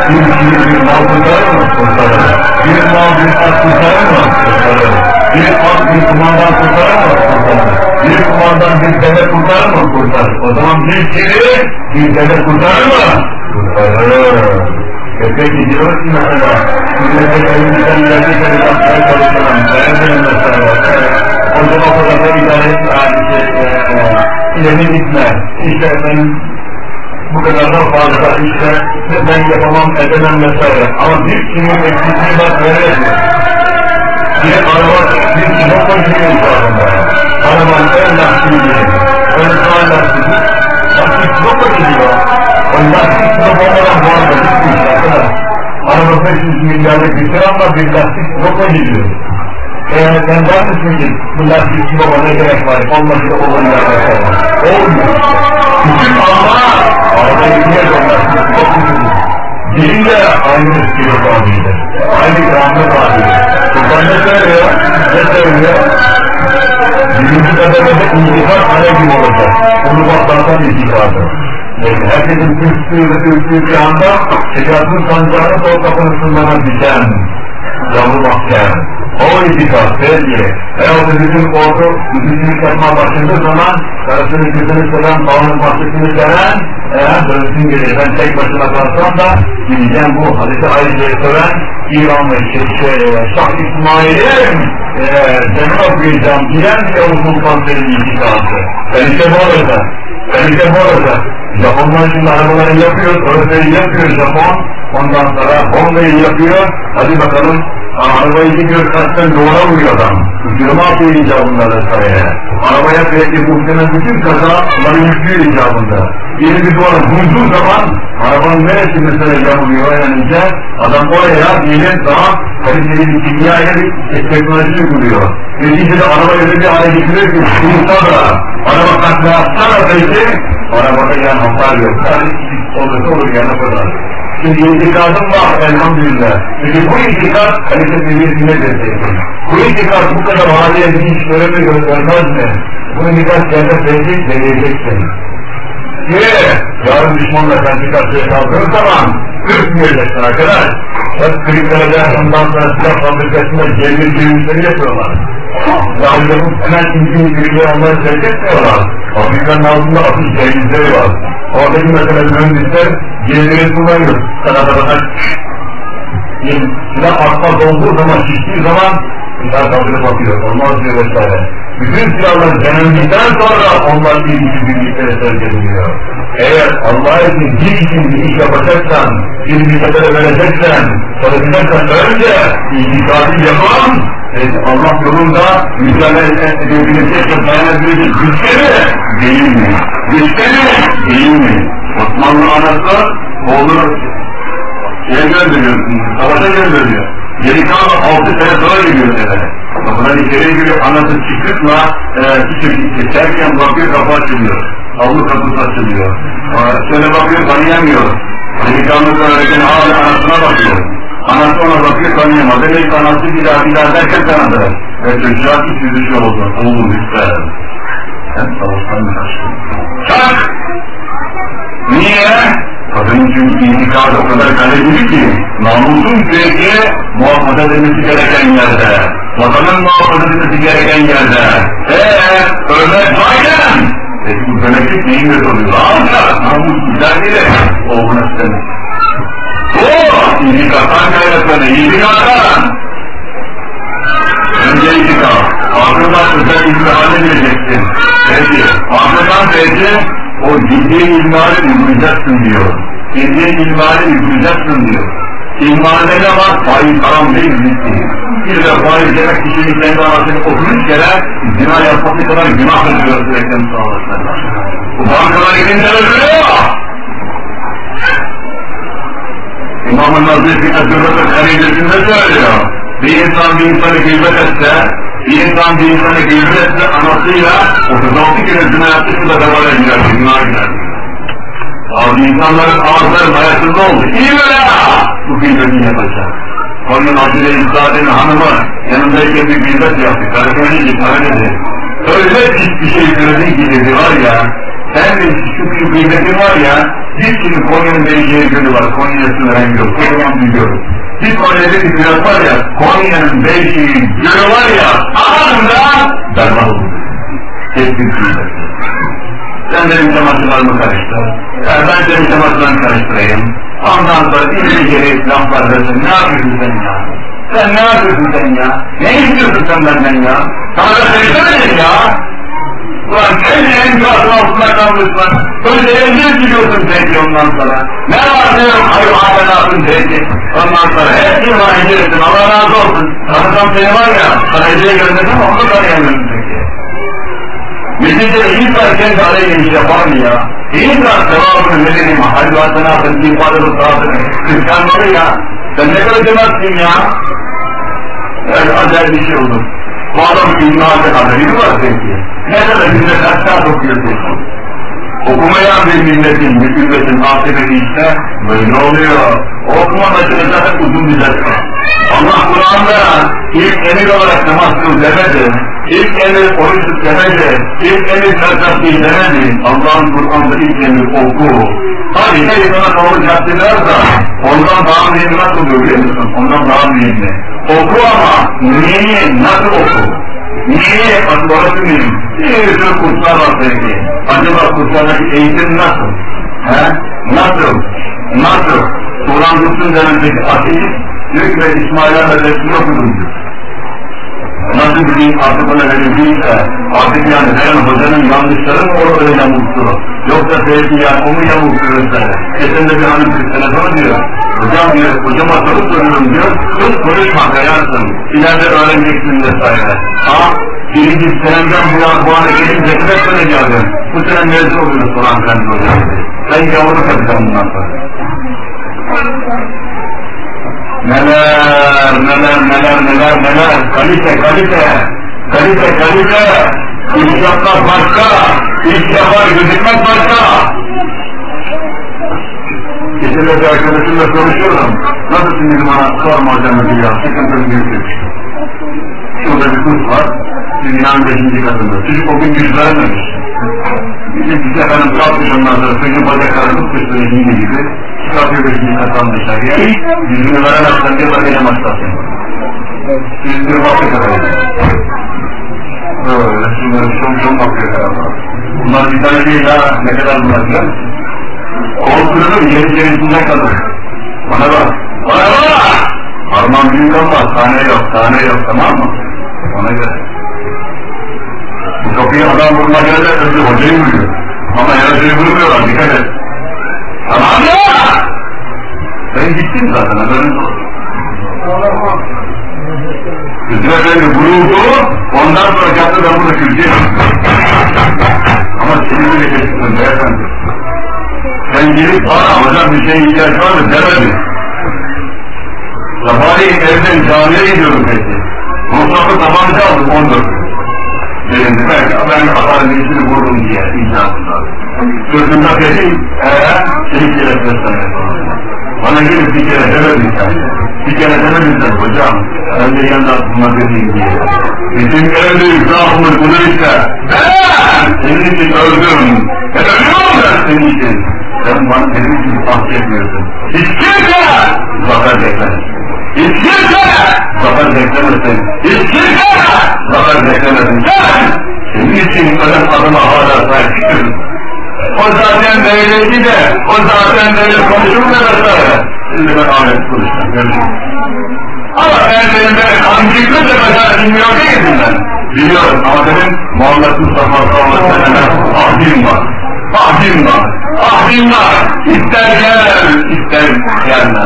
C: Bir kişiyi bir mal tutar mı? Kurtarır. Bir mal bir tutar mı? Kurtarır. Bir at bir kumandan tutar mı? Kurtarır. Bir kumandan bir deve tutar mı? Kurtarır. O zaman bir kişi bir deve tutar mı? Kurtarır. E peki diyoruz ki mesela, sünnete elimizden geldiği kadar yapmaya çalışalım. Beğenmeyin mesela. O zaman o kadar da idare et, yani şey, ileri gitme. İşte efendim, bu kadar da fazla işte ben yapamam edemem vesaire. Ama bir kimin eksikliği bak veremiyor. Bir araba bir kilo koyuyor üzerinde. Arabanın en lastiği değil. Öyle sağ lastiği. Lastik kilo koyuyor. O lastik kilo olmadan bu arada bitmiş arkadaş. Araba 500 milyarlık bir şey ama bir lastik kilo koyuyor. Eğer sen misin ki bu lastik kilo bana gerek var. Olması da olur ya. Olmuyor. Bütün Allah arabayı niye göndersin? Dilin de aynı kilo tabidir. Aynı gramlı tabidir. Kurban ne söylüyor? Ne söylüyor? Birinci kademede intikar kare gibi olacak. Onu baklardan intikadı. Yani herkesin türkçüğü ve türkçüğü bir anda şekatın sancağını sol kapının sınırına diken, yavru mahkem. O itikad, sevgi. Herhalde bizim ordu müzikini yapmaya başladığı zaman karısını kızını seven, bağının bahçesini seven eğer dönsün gelir. Ben tek başına kalsam da gideceğim bu Hazreti Ayşe'yi seven İranlı şey, şey, Şah İsmail'in e, canını okuyacağım diyen Yavuz Sultan'ın itikadı. Kalite bu arada. Kalite bu arada. Japonlar şimdi arabaları yapıyor, Örfe'yi yapıyor Japon. Ondan sonra Honda'yı yapıyor. Hadi bakalım arabayı gidiyor kaçtan duvara vuruyor adam. Uçuruma atıyor icabında vesaire. Arabaya belki muhtemelen bütün kazaları yüklüyor icabında. Yeni bir duvara vurduğu zaman arabanın neresi mesela yamuluyor öğrenince adam oraya diyelim daha kaliteli bir kimyaya bir teknoloji uyguluyor. Neticede araba öyle bir hale getiriyor ki sınıfta da araba takla atsa da belki arabada yan hasar yok. Yani olursa olur yani kadar. Şimdi intikadım var elhamdülillah. Çünkü bu intikad kalite seviyesine destekliyor. Bu intikad bu kadar haliye bir iş göreme göstermez mi? Bu intikad kendine sevdik deneyeceksin. Niye? Yarın düşmanla sen çıkartmaya kaldığın zaman ürkmeyeceksin arkadaş. Hep kliplerde ondan sonra silah fabrikasında cebir cebirleri yapıyorlar. Zahirlerin hemen ilgili birileri onları sevk etmiyorlar. Fabrikanın altında atış cevizleri var. Oradaki mesela mühendisler cevizleri kullanıyor. Kanada'da silah atma dolduğu zaman, şiştiği zaman silah kaldırıp bakıyor. Olmaz diyor vesaire. Bütün silahlar denendikten sonra onlar bir iki birlikte sevk ediliyor. Eğer Allah için din için bir iş yapacaksan, bir mücadele vereceksen, çalışacaksan önce itikadi yapan, Allah yolunda mücadele edebilecek ve dayanabilecek güçte mi? Değil mi? Güçte mi? Değil mi? Osmanlı anası oğlunu şeye gönderiyor, savaşa gönderiyor. Geri kalan altı sene sonra geliyor eve. Kapıdan içeri giriyor, anası çıkıkla e, küçük geçerken bakıyor kapı açılıyor. Avlu kapısı açılıyor. Şöyle bakıyor tanıyamıyor. Delikanlı öğretmen hala anasına bakıyor. Anası ona bakıyor tanıyamaz. Demek ki anası bir daha bir daha derken tanıdı. Ve çocuğa iç yüzücü oldu. Oğlum ister. Hem savaştan kaçtı. Çak! Niye? Kadının çünkü intikadı o kadar kalecili ki namusun sürekli muhafaza edilmesi gereken yerde. vatanın muhafaza edilmesi gereken yerde. Eee ölmek varken, peki bu demeklik neyin göz oluyor? Alacak, namus güzel değil, oğluna istemiş. O, itikattan kaynaklanır, itikattan. Önce itikaf, ardından özel ilmihale gireceksin. Peki, ardından peki, o ciddi ilmihale uygulayacaksın diyor. Ciddi ilmihale uygulayacaksın diyor. İlmihale ne var? Faiz haram değil, bitti. Bir de faiz yemek kişinin kendi arasını 33 kere zina yapması kadar günah ödüyor sürekli sağlıklarına. Bu bankalar elinde öldürüyor. İmam-ı Nazif Ezzurrat'ın karidesinde söylüyor. Bir insan bir insanı gıybet etse, bir insan bir insanı gıybet etse anasıyla 36 kere zina yaptı da devara girer, günah girer. Abi insanların ağızları mayasında oldu. İyi böyle Bu gıybetini yapacak. Onun Abdüle İsade'nin hanımı yanındayken bir gıybet yaptı. Gitmeye dedi. Öyle pis bir şey söyledin ki dedi var ya, sen de şu, şu gıybetin var ya, bir şimdi Konya'nın değeceği günü var, Konya'sını rengi yok, kocaman biliyoruz. Bir Konya'da bir biraz var ya, Konya'nın değeceği günü var ya, anında berbat oldu. Tek bir gıybet. Sen benim çamaşırlarımı karıştır. Yani ben senin çamaşırlarını karıştırayım. Ondan sonra ileri geri laflar versin. Ne yapıyorsun sen ya? Sen ne yapıyorsun sen ya? Ne istiyorsun sen benden ya? Sana da söylemedim ya. Ulan kendi en kağıdın altında kalmışsın. Öyle evde biliyorsun peki ondan Bu adam imnada haberi var peki? Ne kadar günde kaç saat okuyor peki? Okumayan bir milletin, bir ümmetin akıbeti işte böyle oluyor. Okuma hep uzun bir ders. Allah Kur'an'da ilk emir olarak namaz kıl demedi. İlk emir oruç tut demedi. İlk emir değil demedi. Allah'ın Kur'an'da ilk emir oku. Hadi ne insana doğru caddeler da ondan daha mühim nasıl oluyor biliyor musun? Ondan daha mühim Oku ama neyi, nasıl oku? Niye? Bak orası mühim. Bir sürü kurslar var sevgi. Acaba kurslardaki eğitim nasıl? He? Nasıl? Nasıl? Turan Dursun denen bir ateist diyor ki ben İsmail Hazretleri okudum diyor. Nasıl bileyim artık ona verildiyse, artık yani Eren Hoca'nın yanlışları mı orada öyle yamulttu? Yoksa belki yani o mu yamulttu vesaire? Geçen de bir hanım bir telefon diyor. Hocam diyor, hocama soru soruyorum diyor. Sus konuşma kayarsın. İleride öğreneceksin vesaire. Ha? Birinci senemden bu, bu hale gelince hep böyle geldin. Bu sene mezun oluyoruz Kur'an Efendi Hocam. Ben yavru kapacağım bundan sonra. Neler, neler, neler, neler, neler, kalite, kalite, kalite, kalite, iş yapmak başka, iş yapar gözükmek başka. Geçenlerde arkadaşımla konuşuyorum, nasılsın dedim bana, sorma hocam dedi ya, sıkıntım büyük Şurada bir kurs var, dünyanın beşinci katında, çocuk o gün yüz vermemiş. Bizimkisi efendim kalkmış ondan sonra çocuğun bacaklarını tutmuştur ikinci gibi. Çıkartıyor beşinci kattan dışarıya. Yüzünü veremezsen diye bakacağım hastasın. Yüzünü bakıyor kadar. Böyle şunları şom şom bakıyor herhalde. Bunlar bir. Ne kadar bunlar ya? Kol kırılır yeri içerisinde kalır. Bana bak. Bana bak! Harman büyük ama tamam mı? Ona göre. Bu kapıyı adam vurma geldi, öbür hocayı vuruyor. Ama yarışıyı vurmuyorlar, dikkat et. Tamam ya! Ben gittim zaten, haberiniz olsun. Hüsnü Efendi vuruldu, ondan sonra yaptı ben bunu küreceğim. Ama senin bile kesin beyefendi. Sen gelip bana hocam bir şeye ihtiyaç var mı demedin. Sabahleyin evden camiye gidiyorum peki. Mustafa tabanca aldım 14 Dedim ben hatanın birisini vurdum diye icabında. Sırtında peki, eee, şey kere seslenme Bana gelip bir kere demedin sen. Bir kere demedin sen hocam. Ben de yanında aklıma dediğim diye. Bizim en büyük zaafımız budur işte. Ben senin için öldüm. Ben ölüyorum ben senin için. Sen bana benim için bahsetmiyorsun. Hiç kimse zafer İstirsene zafer beklemesin. İstirsene zafer beklemesin. Sen senin için ölen adama hala sahip. O zaten böyleydi de, o zaten böyle konuşulmuyor vesaire. Şimdi ben Ahmet konuşacağım, görüşürüz. Ama ben benim böyle kancıklı da mesela bilmiyor değilim ben. Biliyorum ama benim Muhammed Mustafa Sallallahu Aleyhi ahdim var. Ahdim var. Ahdim var. İster gel, ister gelme.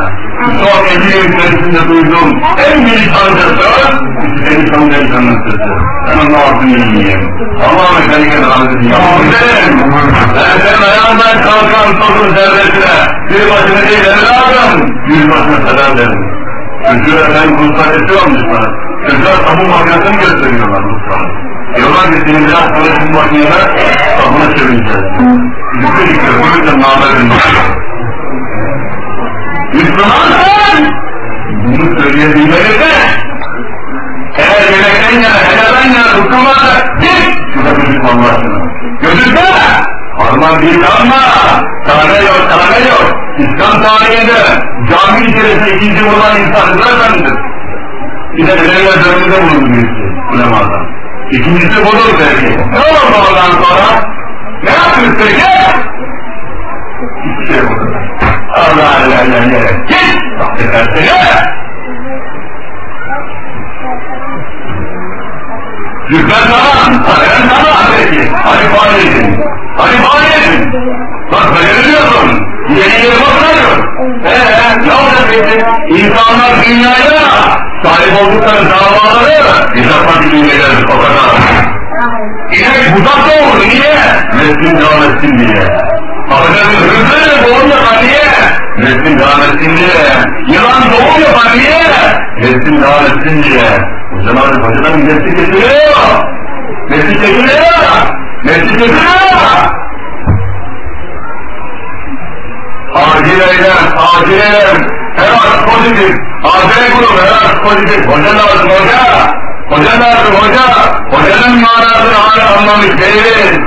C: Son 50 yıl içerisinde duyduğum en büyük seni son delikanlının sesi. Ben ağzını yiyeyim. Allah'ım seni kadar anladım. Yavrum ben senin ayağından kalkan tozun zerresine bir başını değil evladım. Bir başına kadar derim. Çocuğa ben kurslar ediyormuş bana. Çocuğa sabun makinesini gösteriyorlar kurslar. Diyorlar ki senin biraz sonra şu makinede sabuna çevireceğiz. Yıkıyor, bu yüzden namerin Müslüman sen! Bunu söyleyebilmeli de eğer yemekten yana, helalden yana bıkılmazsa git! Şurada gözük Allah aşkına. Gözükme! Harman değil kalma! Tane yok, tane yok! İslam tarihinde cami içerisinde ikinci olan insan Hızır Efendi'dir. Bir de belediye döneminde bulundu birisi ulemadan. İkincisi budur belki. Ne oldu ondan sonra? Ne yaptınız peki? Hiçbir şey olmadı. Allah Allah. Git! Affedersene! Lütfen tamam, sen tamam peki. Hadi fani edin. Hadi fani edin. Bak böyle diyorsun. Yeni yeni bakmıyor. Eee ne olacak peki? İnsanlar dünyaya sahip oldukları davaları bir defa dinleyeceğiz o kadar. İnek budak da olur niye? Neslin devam etsin diye. Affedersin hızlı doğum yapan niye? Neslin devam etsin diye. Yılan doğum yapan niye? Neslin devam etsin diye. O zaman hocadan nesli kesiliyor. Nesli kesiliyor. Nesli kesiliyor. Acil eylem, acil eylem. Heras pozitif. Acil grup heras pozitif. Hoca lazım hoca. Hoca lazım hoca. Hocanın manasını hala anlamış değiliz.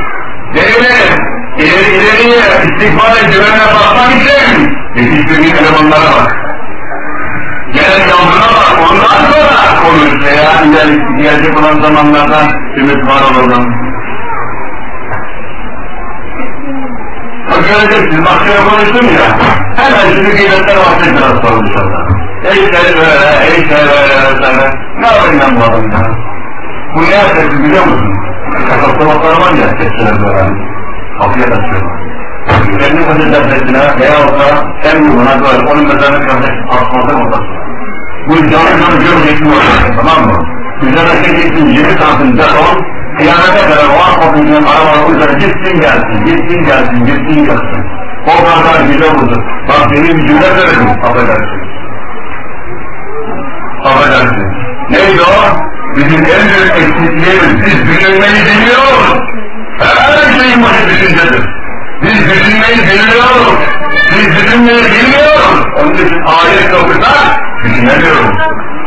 C: Değiliz. İleri ileriye istikbale güvenle bakmak için yetiştirdiği elemanlara bak. Gelen yavruna bak, ondan sonra konuş veya ileri, gelecek olan zamanlardan ümit var olalım. Bak göreceksiniz, bak şöyle konuştum ya, hemen şimdi kıymetler biraz sormuş orada. Eşleri böyle, eşleri böyle vesaire. Ne yapayım ben bu adam ya? Bu ne yapacak biliyor musun? Kasaptamaklar var ya, eşleri böyle. Kapıya taşıyorlar. Kendi koca devletine veyahut da en ruhuna böyle onun mezarını kardeş asfaltın ortasına. Bu canı canı göreceksin orada, tamam mı? Üzerine çekeceksin 20 santim defol, kıyamete kadar o asfaltın arabanın üzerine gitsin gelsin, gitsin gelsin, gitsin gelsin. O kadar güzel olur. Bak benim bir cümle söyledim, affedersin. Affedersin. Neydi o? Bizim en büyük eksikliğimiz, biz düşünmeyi biliyoruz. Her şeyin başı düşüncedir. Biz düşünmeyi biliyoruz. Biz düşünmeyi bilmiyoruz. Onun için ayet okusak düşünemiyoruz.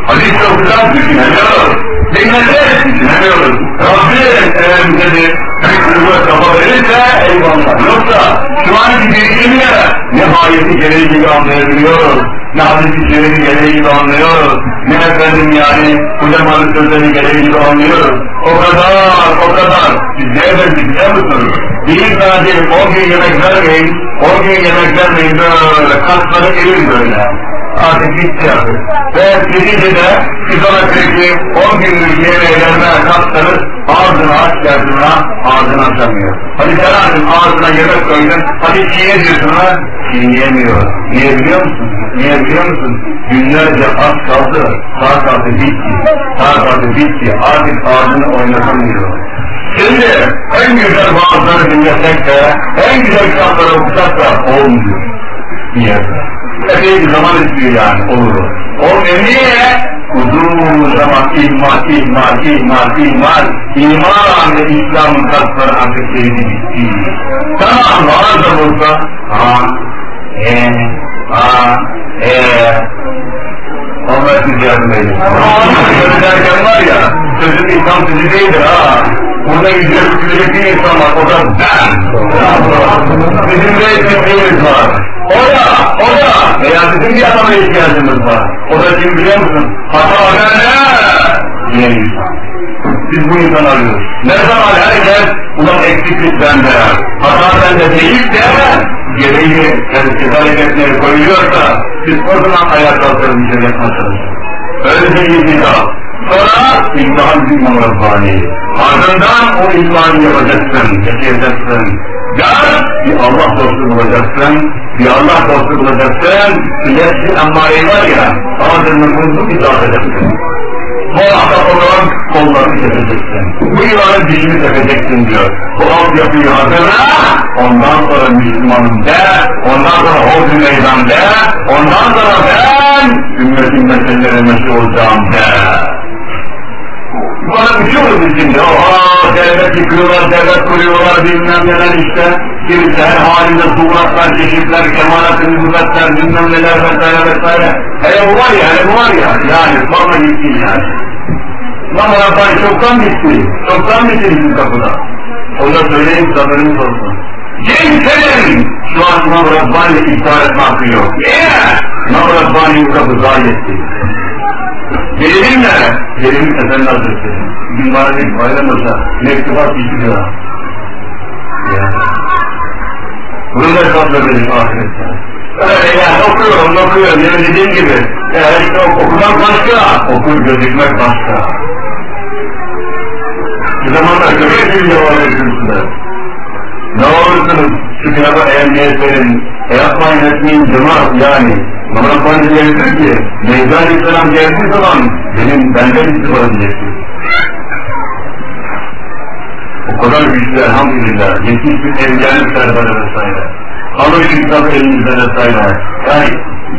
C: Hadis okusak düşünemiyoruz. Dinlesek düşünemiyoruz. Rabbim eğer bize bir kırmızı kafa verirse eyvallah. Yoksa şu anki birikimle nihayeti gereği gibi anlayabiliyoruz. Ne hadis-i şerifi gereği gibi. Ne efendim yani ulemanın sözleri gereği gibi. O kadar, o kadar. Biz ne efendim biliyor musunuz? Bir diyelim 10 gün yemek vermeyin, 10 gün yemek vermeyin böyle kasları erir böyle. Artık bitti artık. Ve birinci de fizometrik 10 günlük yemeğe vermeye kasları ağzını aç derdine ağzını açamıyor. Hadi sen artık ağzına yemek koydun, hadi çiğne diyorsun ha, çiğneyemiyor. Niye biliyor musun? Niye biliyor musun? Günlerce az kaldı, saat altı bitti, saat altı bitti, artık ağzını oynatamıyor. Şimdi en güzel vaazları dinlesek de, en güzel kitapları okusak da olmuyor. Niye? Epey bir zaman istiyor yani, olur. Olmuyor niye? Uzun zaman ihmal, ihmal, ihmal, ihmal, iman ve İslam'ın kasları artık eridi bitti. Tamam, vaaz da bulsa, ha, he, ha, he, Allah siz yardım edin. Ama derken var ya, sözün İslam sözü değildir ha. Burada yüzde kutlayacak bir insan var, o da ben. Bizim de ekmeğimiz var. O da, o da, veya bizim bir adama ihtiyacımız var. O da kim biliyor musun? Hata bende diyen insan. Biz bu insanı arıyoruz. Ne zaman herkes ulan eksiklik bende, hata bende değil de gereği tedarik etmeye koyuyorsa biz o zaman ayağa kalkarız bir şey yapmaya çalışırız. Öyle bir itikad. Sonra imtihan bir İmam Rabbani. Ardından o imtihanı yapacaksın, yaşayacaksın. Ya bir Allah dostu bulacaksın, bir Allah dostu bulacaksın, nefsi emmare var ya, ağzını buzlu bir dağıtacaksın. Bu ahbap olan kollarını keseceksin. Bu yılanın dişini takeceksin diyor. Bu altyapıyı hazırla, ondan sonra Müslümanım de, ondan sonra Hordu Meydan de, ondan sonra ben ümmetin meselelerine meşhur olacağım de. Bana uçuyoruz içinde, oha devlet yıkıyorlar, devlet kuruyorlar bilmem neler işte. Kimisi her halinde suratlar, çeşitler, kemalat-ı nübüvvetler, bilmem neler vesaire vesaire. Hele bu var ya, hele bu var ya, yani sonra gitti yani. Lan Rabbani çoktan bitti, çoktan bitti bizim kapıda. Ona söyleyeyim haberiniz olsun. Kimsenin şu an İmam Rabbani iptal etme hakkı yok. Niye? İmam Rabbani bu kapı zayi etti. Ne? Gelelim Efendi Hazretleri. Bir bana bir bayram olsa mektubat iki lira. Ya. Bunu da kaldırdık ahirette. Öyle yani okuyorum, okuyorum. Yine dediğim gibi. Ya işte okumak başka, okur gözükmek başka. Bir zamanlar gibi devam ediyorsunuz. Ne olursunuz şu kitabı eğlenmeye verin. E yapmayın etmeyin cemaat yani. Muhammed Bani diyor ki, Mevzu Aleyhisselam geldiği zaman benim benden istifa edecektir. O kadar güçlü elhamdülillah. Yetmiş bin evliyanın serdarı vesaire. Alır şu kitabı elinizde vesaire. Yani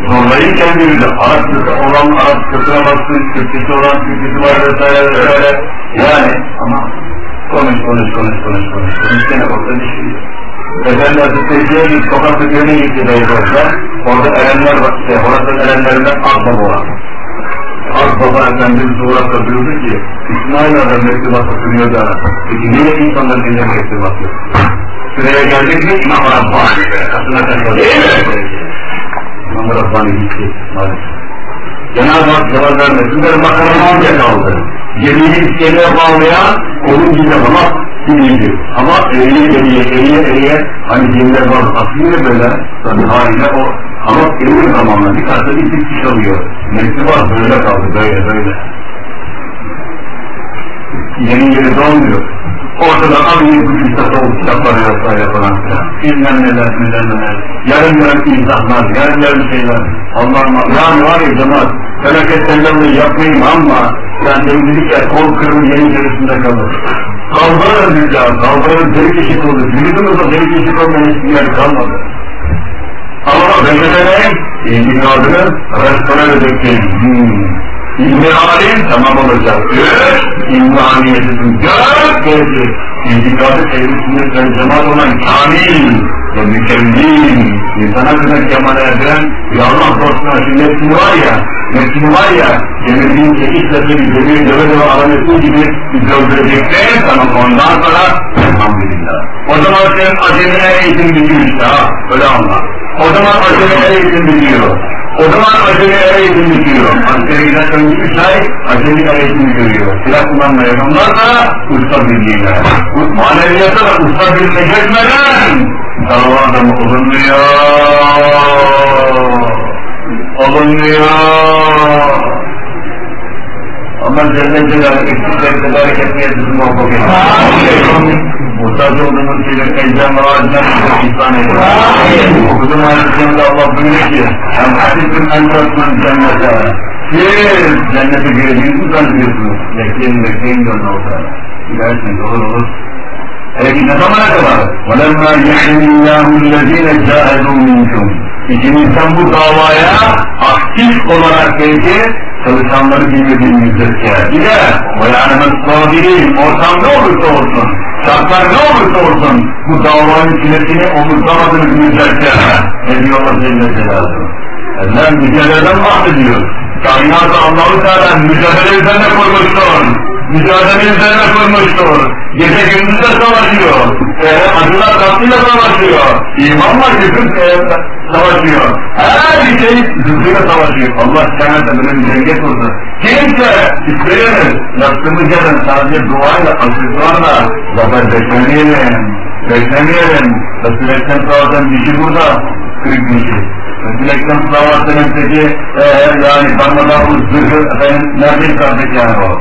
C: zorlayın kendinizi. Arapçası olan Arapçasına baksın, Türkçesi olan Türkçesi var vesaire vesaire. Yani ama konuş konuş konuş konuş konuş. Konuş gene bakta düşüyor. Efendi Hazretleri'ye git, sokakta köyüne gitti Beykoz'da. Orada erenler var, işte orası erenlerinden Akbaba var. Akbaba Efendimiz Uğrak'ta buyurdu ki, İsmail Adam mektubat okunuyor da, peki niye insanların eline mektubat yok? Sıraya geldik mi İmam Rabbani, kasına takıldı. İmam Rabbani gitti, maalesef. Cenab-ı Hak cevap vermesin, benim bakanım önce kaldı. Gemiyi iskeleye bağlayan, onun gibi hamak gibiydi. Ama eriye eriye eriye eriye, hani gemiler var, atıyor böyle, tabi haliyle o hamak eriyor zamanla, bir kartta bir tık kişi alıyor. Mektubat böyle kaldı, böyle böyle. Yeni yeni dolmuyor. Ortada abi bu kitapta o kitapları vesaire falan filan. Bilmem neler, bilmem neler. Yarım yarım izahlar, yarım yarım şeyler. Allah'ım, yani var ya cemaat, felaketten dolayı yapmayayım ama yani dedik ya kol kırmızı yeni içerisinde kalır. Kaldırır biz ya, kaldırır delik eşik olur. Vücudumuzda delik eşik olmayan hiçbir yer kalmadı. Ama ben de ne? İtikadını restorana dökeyim. Hmm. İlmi alim tamam sünnet ve cemaat olan kamil ve mükemmel, insana kadar kemal erdiren bir Allah dostuna şu nefsini var ya, nefsini var ya, demirdiğin çekişle bir demir döve döve alameti gibi bir öldüreceksin, tamam ondan sonra elhamdülillah. O zaman senin acemine eğitim bitiyor işte öyle anla. O zaman acemine eğitim bitiyor. O zaman acemi eğitim bitiyor. Askeriden önce üç ay acemi eğitim görüyor. Silah kullanmaya onlar da usta bilgiyle. Maneviyata da usta bilgiyle geçmeden dava adamı olunmuyor. Olunmuyor. Ama Celle Celaluhu eksikleri tedarik etmeye bizim muvaffak edin. Muhtaç olduğumuz şeyler ecden ve ağacından bize ihsan edin. Okudum ayetlerinde Allah buyuruyor ki hem hadisün en tasman cennete siz cennete gireceğinizi mi zannediyorsunuz? Bekleyin bekleyin diyor Allah. Gidersiniz olur olur. Peki ne zamana kadar? وَلَمَّا يَحْلِمِ اللّٰهُ الَّذ۪ينَ جَاهَدُوا مِنْكُمْ İçinizden bu davaya aktif olarak belki çalışanları bilmediğimizde yani bir de yani sabirin ortam ne olursa olsun, şartlar ne olursa olsun bu davanın çilesini omuzlamadığını bilmezse ne diyor Allah Celle Celaluhu. Eller mücadeleden bahsediyor. Kainat Allah-u Teala mücadele üzerine kurmuştur. Mücadele üzerine kurmuştur. Gece gündüzle savaşıyor. E, acılar tatlıyla savaşıyor. İmanla küfür e, savaşıyor. Her şey zıplıyla savaşıyor. Allah böyle bir denge kurdu. Kimse isteyelim. Yaptığımız yerden sadece duayla, asırlarla zafer beklemeyelim. Beklemeyelim. Resul-i Ekrem Sağlık'ın dişi burada. Kırık dişi. Resul-i Ekrem Sağlık'ın peki ee, yani parmağımız zırhı efendim nerede yıkardık yani o?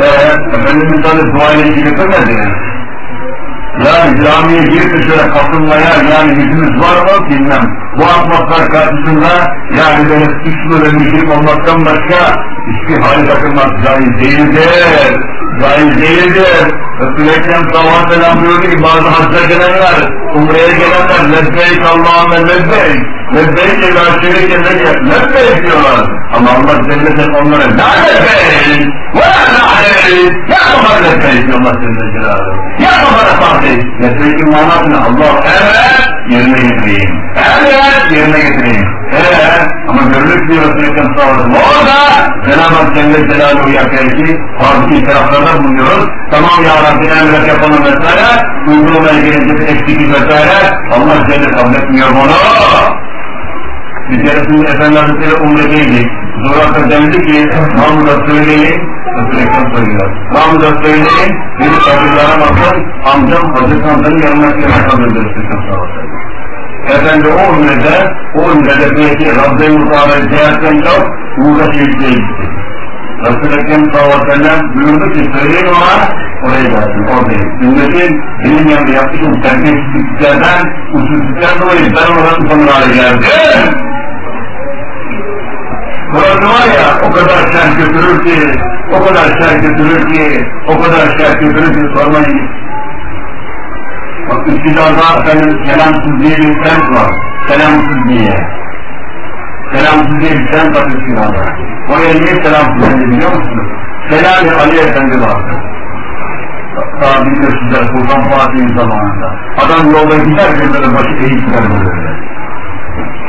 C: Eee Efendimiz tabi duayla ilgili götürmedi. Yani camiye girip şöyle katılmaya yani yüzümüz var mı bilmem. Bu atmosfer karşısında yani böyle suçlu ve müşrik olmaktan başka hiçbir hal takılmak caiz değildir. Caiz değildir. Resul-i Ekrem sallallahu aleyhi ve sellem buyurdu ki bazı hacca gelenler, umreye gelenler lebbeyk Allah'ıma lebbeyk. Lebbeyk ila şerike lebbeyk diyorlar. Ama Allah Celle Celle onlara la lebbeyk ve la lebbeyk. Yapma bana lebbeyk diyor Allah Celle Celaluhu. Yapma bana fatih. Lebbeykin manasını Allah evet yerine getireyim. Evet yerine getireyim. Eee ama görülük Resul-i Ekrem sallallahu Orada Cenab-ı Hak Celle Celaluhu yapıyor ki bazı itiraflarda bulunuyoruz. Tamam ya Rabbi emret yapalım vesaire. Uygulamaya gelince bir eksiklik vesaire. Allah Celle kabul etmiyor bunu. Bir keresinde Efendi Hazretleri umredeydik. Zoraka dendi ki Mahmud'a söyleyin. Resul-i Ekrem söylüyor. Mahmud'a söyleyin. Beni kabirlere bakın. Amcam Hazreti Hamza'nın yanına kabirdir. Resul-i Ekrem sallallahu Efendi o ümrede, o ümrede belki Rabbi Mutaba'yı ziyaretten çok Uğur'a şehitliğe gitti. Resul-i Ekrem sallallahu aleyhi ve sellem buyurdu ki söyleyin ona oraya gelsin, oradayım. Ümmetin benim yanımda yaptığım terbiyesizliklerden, usulsüzliklerden dolayı ben oradan utanır geldim. Burası var ya o kadar şer götürür ki, o kadar şer götürür ki, o kadar şer götürür ki sormayın. Bak Üsküdar'da efendim selamsız diye bir semt var. Selamsız diye. Selamsız diye bir semt var Üsküdar'da. Oraya niye selamsız dendi biliyor musunuz? Selami Ali Efendi vardı. Daha biliyorsunuz Sultan Fatih'in zamanında. Adam yolda giderken böyle başı eğik böyle.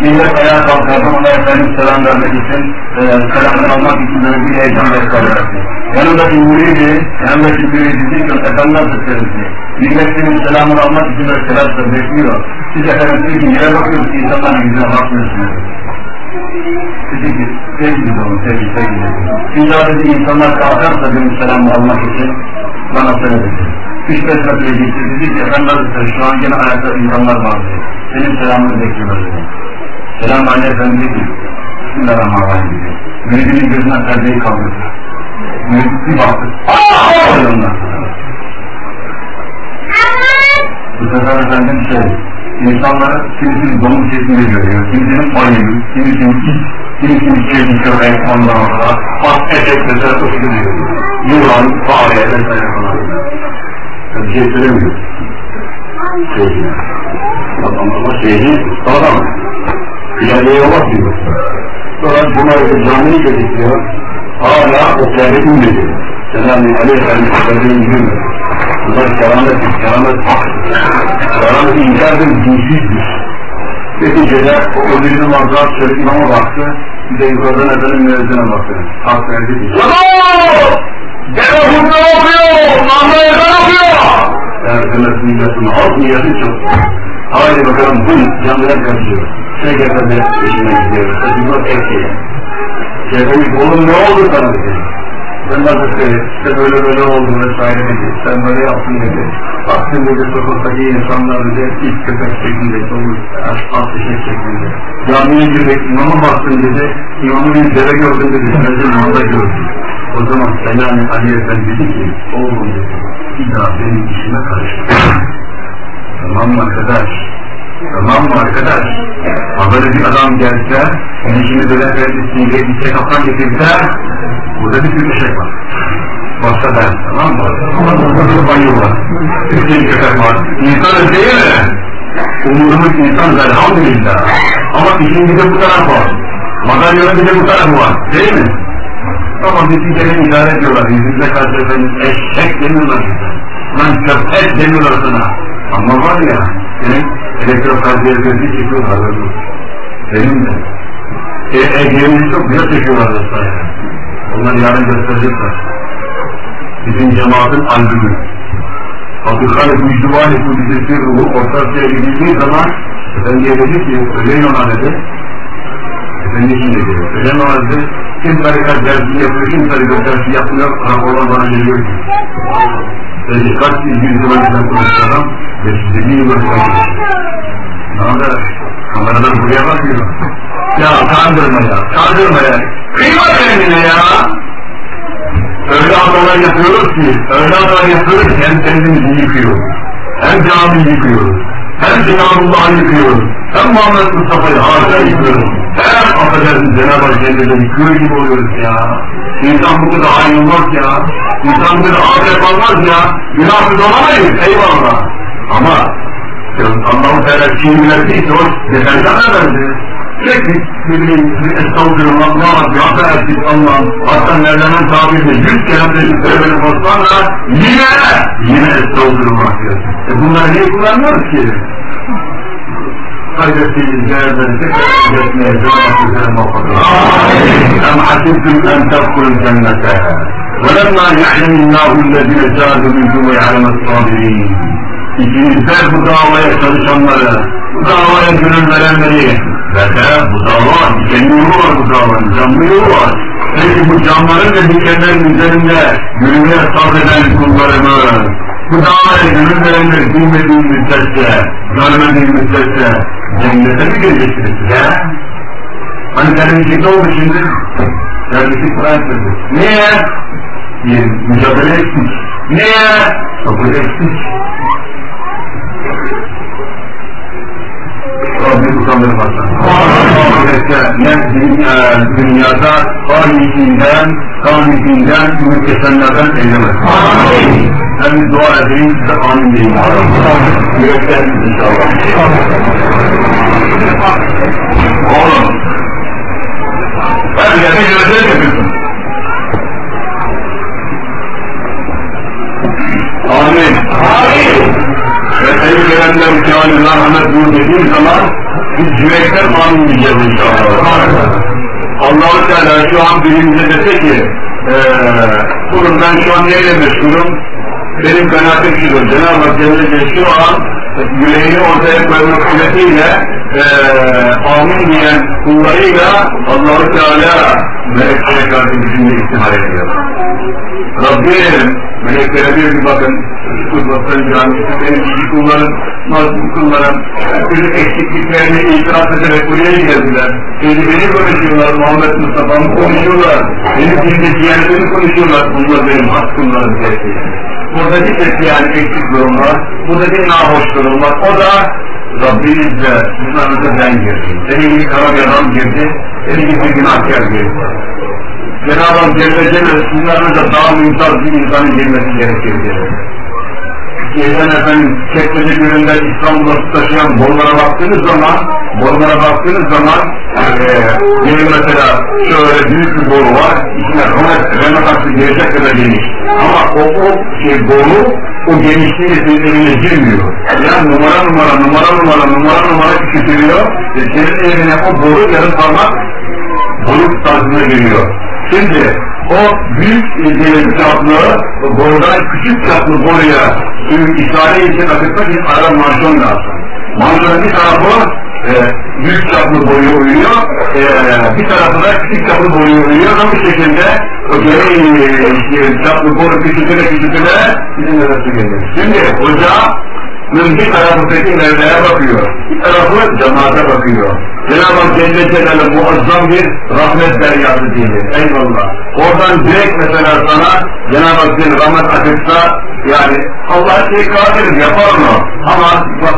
C: Millet ayağa kalkardı, ona efendim selam vermek için, e, selam almak için böyle bir heyecan gösterdi. Yanındaki müridi, yanındaki müridi dedi ki, Efendi Hazretleri'si, milletinin selamını almak için böyle selam bekliyor. Siz efendim dedi ki, yere bakıyoruz ki insanların yüzüne bakmıyorsunuz. Dedi ki, sevgili olun, sevgili, sevgili. İlla dedi insanlar kalkarsa benim selamımı almak için, bana söyledi. Üç beş metreye gitti, dedi ki, Efendi Hazretleri, şu an yine ayakta insanlar var dedi. Senin selamını bekliyorlar dedi. Selam Aleyhi Efendi dedi. Bismillahirrahmanirrahim dedi. Müridinin gözünden perdeyi kaldırdı. Mürid bir baktı. Aaa! Ondan. Bu sefer efendim şey, insanlara kimisinin domuz şeklinde görüyor, kimisinin ayı, kimisinin it, kimisinin kedi, köpek, ondan sonra at, etek mesela o şekilde görüyor. Yılan, fare vesaire falan. Yani bir şey söylemiyor. Şeyhi. Ama şeyhi, sağlam. Kıyameye olmaz diyor. Sonra Cuma'yı camiyi gözüküyor. Hala o kıyameti ünlüdür. Selamun Aleyhisselam Efendimiz'in ünlüdür. Bunlar keramet, keramet haktır. Keramet inkardır, dinsizdir. Neticede o öbürünün mazhar şöyle imama baktı. Bir de yukarıdan efendim müezzine baktı. Hak verdi. Yalan! Gene ne yapıyor? Namla ezan yapıyor! Eğer kıymetini niyetini al, niyetin çok. Haydi bakalım bu canlıya karışıyor. Şeyh Efendi işine gidiyor. Çocuklar erkeğe. Şeyh Efendi oğlum ne oldu sana dedi. Ben Hazretleri işte böyle böyle oldu vesaire dedi. Sen böyle yaptın dedi. Baktın dedi sokaktaki insanlar dedi ilk köpek şeklinde olur. Asfalt eşek şeklinde. Camiye girdik imama baktın dedi. İmamı bir deve gördüm dedi. Sen imamda gördüm. O zaman Selami Ali Efendi dedi ki oğlum dedi. Bir daha benim işime karışma. tamam mı arkadaş? Tamam mı arkadaş? Haberi bir adam gelse, senin şimdi böyle öğretisini bir şey kaptan getirse, burada bir sürü şey var. Başka ben, tamam mı? Burada bir bayı var. Bir köpek var. İnsanız değil mi? Umurumuz insanız elhamdülillah. Ama işin bir de bu taraf var. Madalyonun bir de bu tarafı var. Değil mi? Ama bizimkilerin idare ediyorlar. Yüzümüze karşı efendim eşek demiyorlar. Lan köpek demiyorlar sana. Ama var ya, senin elektrokardiyer gözü çekiyorlar öyle. Benim de. E, Ege'nin çok güzel çekiyorlar vesaire. Onlar yarın gösterecekler. Bizim cemaatin albümü. Abdülkadir Mücdüvani Kudüs'ü ruhu Orta Asya'ya gidildiği zaman Efendi'ye dedi ki, söyleyin ona dedi. Efendi için dedi, söyleyin ona dedi. Kim tarikat dersi yapıyor, kim tarikat dersi yapmıyor, raporlar bana geliyor ki. Dedi, kaç yüz yüz yıl önceden konuşacağım, 550 yıl önceden Ne haber? Kameradan buraya. Ya kandırma ya, kandırma ya. Kıyma kendine ya. Öyle hatalar yapıyoruz ki, öyle hatalar yapıyoruz hem kendimizi yıkıyoruz, hem camiyi yıkıyoruz, hem Cenab-ı hem Muhammed Mustafa'yı harika yıkıyoruz, hem affedersin Cenab-ı Hak kendimizi yıkıyor gibi oluyoruz ya. İnsan bu kadar hain olmaz ya, insan bu kadar afiyet olmaz ya, günahsız olamayız, eyvallah. عمارة الله تعالى شيء من الفيتوس لتنتقل لكن من أستوجب المقدار برفعت الله وصلنا لمن تعرف الجد كلام للسبب وصلنا لما لما أستوجب المعصية يقول عليكم المركز. قد في هذا الذكر جتنا جنة جنة وقدرة أم حسبتم أن تدخلوا الجنة؟ ولما يعلم الله الذين جاهدوا منكم ويعلم الصابرين. İkinizler bu davaya çalışanları, bu davaya gönül verenleri, ve de bu dava, kendi yolu var bu davanın, canlı yolu var. Peki bu canların ve dikenlerin üzerinde yürümeye sabreden kullarımı, bu davaya gönül verenleri bilmediği müddetçe, görmediği müddetçe cennete mi gireceksiniz ya? Hani terbiyelik oldu şimdi? Terbiyelik Fransız'ı. Niye? Bir mücadele etmiş. Niye? Kabul etmiş. Utandırmasın. Ne dünya, dünyada halisinden, kanisinden, ümit kesenlerden eylemesin. Bir dua edeyim, size amin diyeyim. Yürekleriniz inşallah. Oğlum, her yerde görecek yapıyorsun. Amin. Amin. Ve sayı gelenler kâni rahmet nur dediğim zaman biz yürekten amin diyeceğiz inşallah. Allah-u Teala şu an birimize dese ki ee, ben şu an neyle meşgulüm? Benim kanaatim şudur. Cenab-ı Hak Celle şu an yüreğini ortaya koymak suretiyle ee, amin diyen kullarıyla Allah-u Teala meleklere karşı bizimle ihtimal ediyor. Rabbim meleklere bir bir bakın Kudret'ten camisi benim iyi kullarım, mazlum kullarım, türlü eksikliklerini itiraf ederek buraya geldiler. Şimdi beni konuşuyorlar, Muhammed Mustafa'mı konuşuyorlar, benim dinde ciğerlerimi konuşuyorlar, bunlar benim has kullarım dedi. Burada bir tek yani eksik durum var, burada bir nahoş durum var, o da Rabbimizle bunlarınıza ben girdim. Senin gibi kara bir adam girdi, senin gibi günahkar girdi. Cenab-ı Hak Celle Celle bunlarınıza daha mümtaz bir insanın girmesi gerekir diye. Geçen efendim Çekmece Gölü'nde İstanbul'a su taşıyan borulara baktığınız zaman, borulara baktığınız zaman yeni mesela şöyle büyük bir boru var, içine Römet, Römetaksı girecek kadar geniş. Ama o, o şey boru, o genişliği senin evine girmiyor. Yani numara numara, numara numara, numara numara küçültülüyor ve senin evine o boru yarım parmak boru tarzına giriyor. Şimdi o büyük geniş çaplı, borudan küçük çaplı boruya suyu ishale için akıtmak için ara manşon lazım. Manşonun bir tarafı e, büyük çaplı boruya uyuyor, e, bir tarafı da küçük çaplı boruya uyuyor. Bu şekilde o geri e, çaplı boru küçültüle küçültüle bizim de geliyor. Şimdi ocağın bir tarafı peki mevlaya bakıyor, bir tarafı cemaate bakıyor. Cenab-ı Hak Celle Celaluhu muazzam bir rahmet deryası diyelim. Eyvallah. Oradan direkt mesela sana Cenab-ı Hak seni rahmet akıtsa yani Allah şey kadir yapar mı? Ama bak,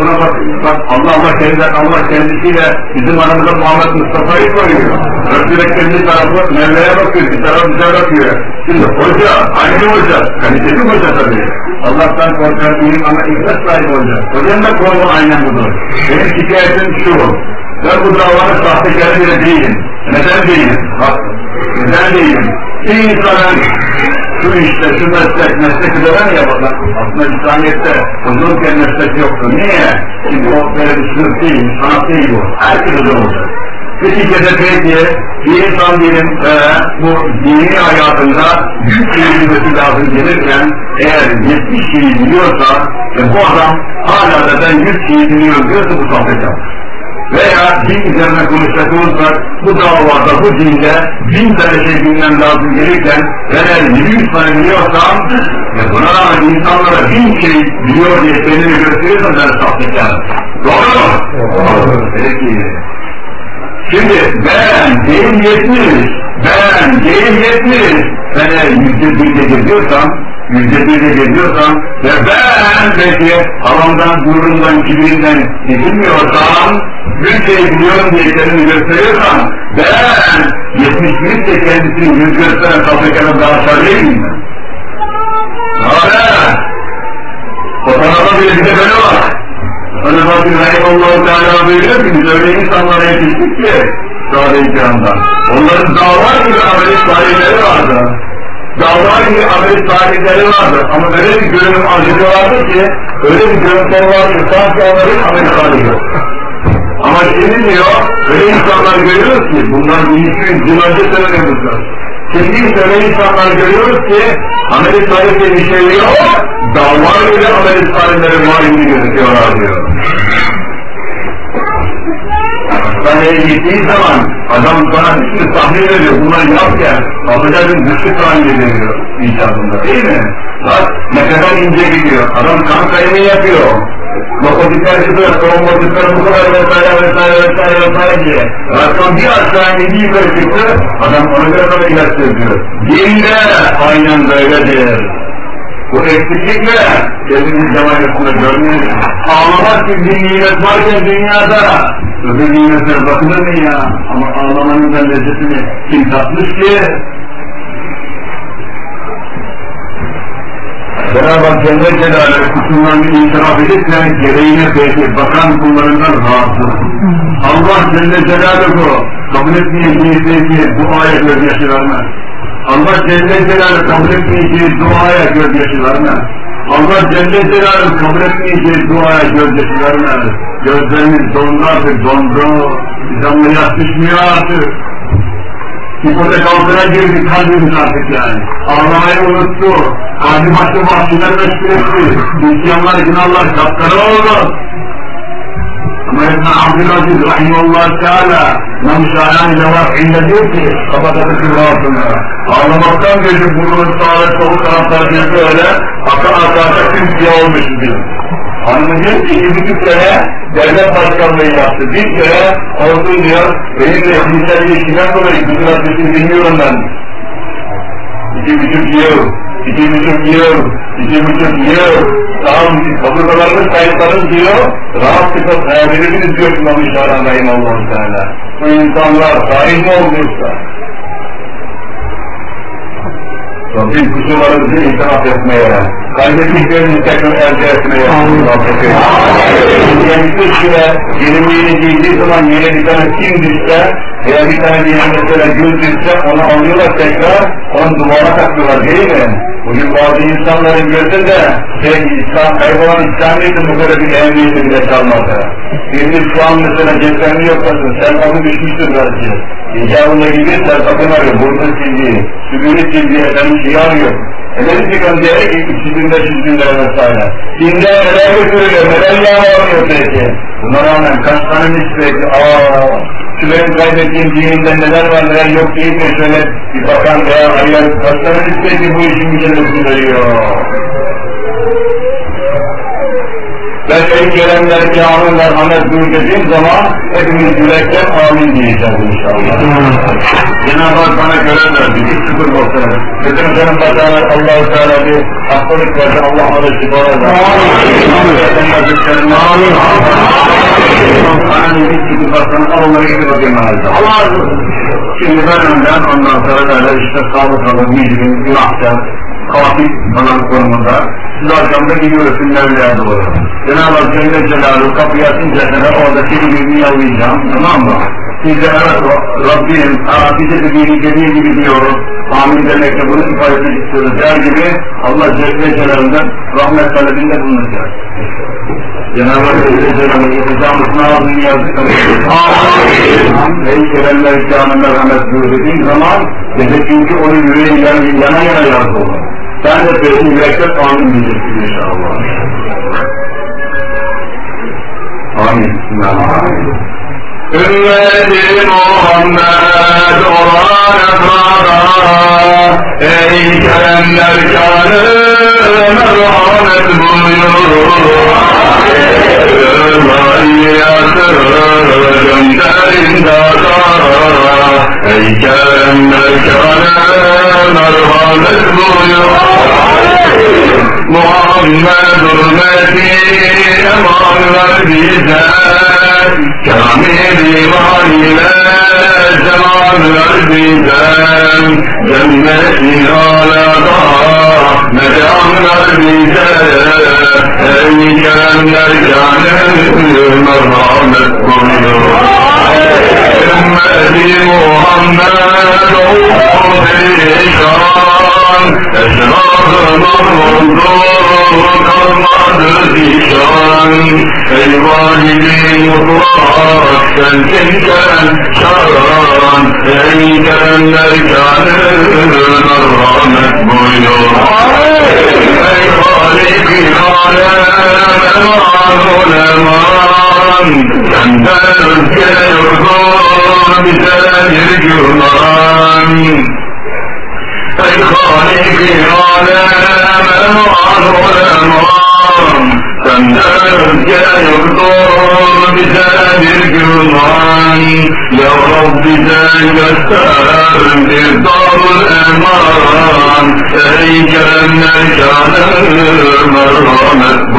C: buna bak, bak Allah Allah kendi Allah kendisiyle bizim aramızda Muhammed Mustafa'yı koyuyor. Resulü kendi tarafı Mevla'ya bakıyor, bir taraf bize bakıyor. Şimdi hoca, hangi hoca? Kaliteli hoca tabii. Allah'tan korkan iyi ama ihlas sahibi hoca. Hocanın da konu aynen budur. Benim şikayetim şu. Ben bu davanın sahtekarı bile değilim. Neden değilim? Bak, neden değilim? Bir insanın şu işte, şu meslek, meslek üzeren ya bak, aslında İslamiyet'te huzurken meslek yoktu. Niye? Çünkü o böyle bir sınıf değil, sanat değil bu. Herkes huzur olacak. Peki bir insan diyelim e, bu dini hayatında 100 şeyi bilmesi lazım gelirken eğer 70 şeyi biliyorsa e, bu adam hala da ben 100 şeyi biliyorum diyorsa bu sahtekar. Veya din üzerine konuşacak bu davada, bu dinde bin tane şey bilmem lazım gelirken ben eğer 700 tane biliyorsam ve buna rağmen insanlara bin şey biliyor diye kendini gösteriyorsam ben sahtekar. Doğru mu? Doğru. Peki. Şimdi ben değil yetmiş, ben değil yetmiş. Ben eğer yüzde birde geziyorsam, yüzde birde geziyorsam ve ben peki havamdan, gururumdan, kibirinden çekilmiyorsam, bir şey biliyorum diye kendimi gösteriyorsam, ben yetmiş birse kendisini yüz gösteren fabrikanın daha değil miyim? Fotoğrafa bile bir de böyle var. Hani bakın Rahimallahu Teala buyuruyor ki biz öyle insanlara yetiştik ki sahabe-i kiramda. Onların dağlar gibi ameli sahipleri vardı. Dağlar gibi ameli sahipleri vardı. Ama öyle bir görünüm arzuyorlardı ki, öyle bir görüntüleri vardı ki sanki onların ameli sahibi. Ama şimdi diyor, öyle insanlar görüyoruz ki, bunlar 1300 yıl önce söylemişler. Şimdi ise öyle insanlar görüyoruz ki, ameli sahip diye bir şey yok, dağlar gibi ameli sahipleri var gibi gözüküyorlar diyor. Hastaneye gittiği zaman adam sana sürü tahmin veriyor, bunları yap ya, yapacaksın güçlük haline veriyor icabında değil mi? Bak ne kadar ince gidiyor, adam kan kaybı yapıyor. تو زندگی رکھنے نہیں ہے سب کچھ کیے Cenab-ı Hak Celle Celaluhu kusurlarını itiraf edip gereğine peki bakan kullarından rahatsız. Allah Celle Celaluhu kabul etmeyeceği peki duaya gözyaşı vermez. Allah Celle Celaluhu kabul etmeyeceği duaya gözyaşı vermez. Allah Celle Celaluhu kabul etmeyeceği duaya gözyaşı vermez. Gözlerimiz dondu artık dondu. Bizden yaş düşmüyor artık. Hipotek altına girdi kalbimiz artık yani. Ağlamayı unuttu. Kalbi başlı bahçeler meşgul etti. İsyanlar, günahlar kapkara oldu. Ama İbn Abdülaziz Rahimullah Teala İmam Şahane cevap diyor ki kapatatı kıvratını ağlamaktan gözü burnunun sağ ve sol tarafları bir böyle aka aka tüm olmuş diyor. Hanımı diyor ki iki buçuk sene devlet başkanlığı yaptı. Bir kere oldu diyor, benim de cinsel ilişkiden dolayı bütün adresini bilmiyorum ben. İki buçuk yıl, iki buçuk yıl, iki buçuk yıl, tam fabrikalarını kayıtlarız diyor, rahatlıkla sayabilirsiniz diyor İmam-ı Şahran Rahimahullah Teala. Bu insanlar sahip mi olmuşsa, Rabbim kusurlarımızı itiraf etmeye, kaybettiklerimizi tekrar elde etmeye, yani üç süre yerimliğini giydiği zaman yere bir tane kim düşse veya bir tane diye mesela gül düşse onu alıyorlar tekrar, onu duvara takıyorlar değil mi? Bugün bazı insanların gözünde şey, İslam, kaybolan İslamiyet'in bu kadar bir emniyeti bile kalmadı. Biriniz şu an mesela ceplerini yoklasın, serpakı düşmüştür belki. İcabında gibi serpakını arıyor, burnu sildiği, sübürü sildiği, efendim şey arıyor. Çıkan diye ki 300 500 bin lira vesaire. Dinde neler götürülüyor, neler yağmalanıyor peki. Buna rağmen kaç tane nispeti, aaa, şu benim kaybettiğim dinimde neler var neler yok değil mi şöyle bir bakan veya arayan kaç tane nispeti bu işin mücadelesini veriyor. Ben ilk gelenler kâhın merhamet buyur dediğim zaman hepimiz yürekten amin diyeceğiz inşallah. Cenab-ı Hak bana görev verdi, bir sıfır nokta. Bütün senin bacağına Allah-u Teala bir hastalık verdi, Allah ona şifa verdi. Amin. Amin. Hani bir sıfır baksana, al onları getireceğim herhalde. Allah olsun. Şimdi ben önden ondan sonra böyle işte sağlık alın, mücrim, günahkar, katil falan konumunda siz arkamda gidiyoruz Mevla'ya doğru. Cenab-ı Hak Celle Celaluhu kapıyı açınca kadar orada seni birini yollayacağım, tamam mı? Siz de evet Rabbim, bize de dini dediği gibi diyoruz. Amin demekle bunu ifade istiyoruz der gibi Allah Celle Celaluhu'ndan rahmet talebinde bulunacak. Cenab-ı Hak Aleyhisselam'ın yapacağımız namazını yazdık. Amin. Ey Keremler İslam'ın merhamet buyurduğun zaman dedi çünkü onun yüreği yana yana, yazdı onu. Sen de peki yürekten amin diyeceksin inşallah. Amin. Ümmeti Muhammed olan efrada Ey keremler kârı merhamet buyur Rızaiyatı gönderin dada Ey keremler kârı merhamet buyur Muhammed hürmeti eman ver bize Kamil iman ile cemal ver bize Cennet-i alada mekan ver bize Ey keremler canım merhamet buyur Ümmeti Esrarın oldu kalmadı dişan Ey validi mutlak sen şaran Ey kerenler kânı merhamet buyur Ey Halik-i alem eman uleman Senden yurdur bize bir güman Ey Halik-i alem eman uleman Senden özge yurdur bize bir güman Ya Rab bize göster bir dal eman Ey keremler kânı merhamet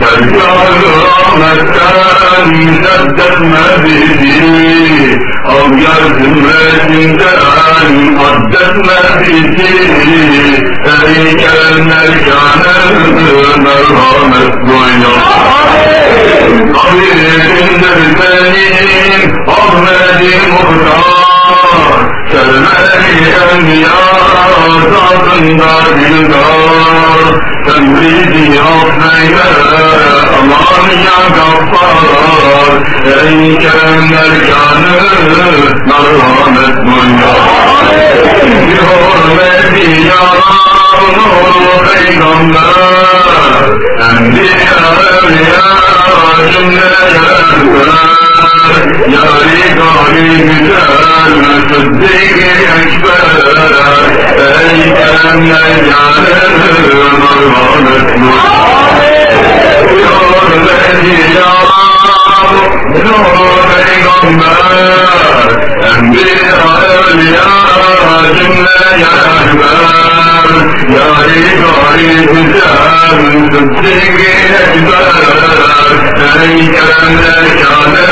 C: buyur Muhammed hürmeti özdetme bizi Dergâh-ı rahmetten müddetme bizi Al gel zümretinden addetme bizi Ey keremler kânem merhamet buyur Kabirindir senin Ahmet-i Muhtar Sevmeli enbiya zatında dildar Temridi affeyle aman ya gaffar Ey keremler kanı merhamet buyur Bir hürmeti ya nur peygamber Enbiya evliya cümleler Yari gari güzel Sıddık-ı Ekber Ey keremler canım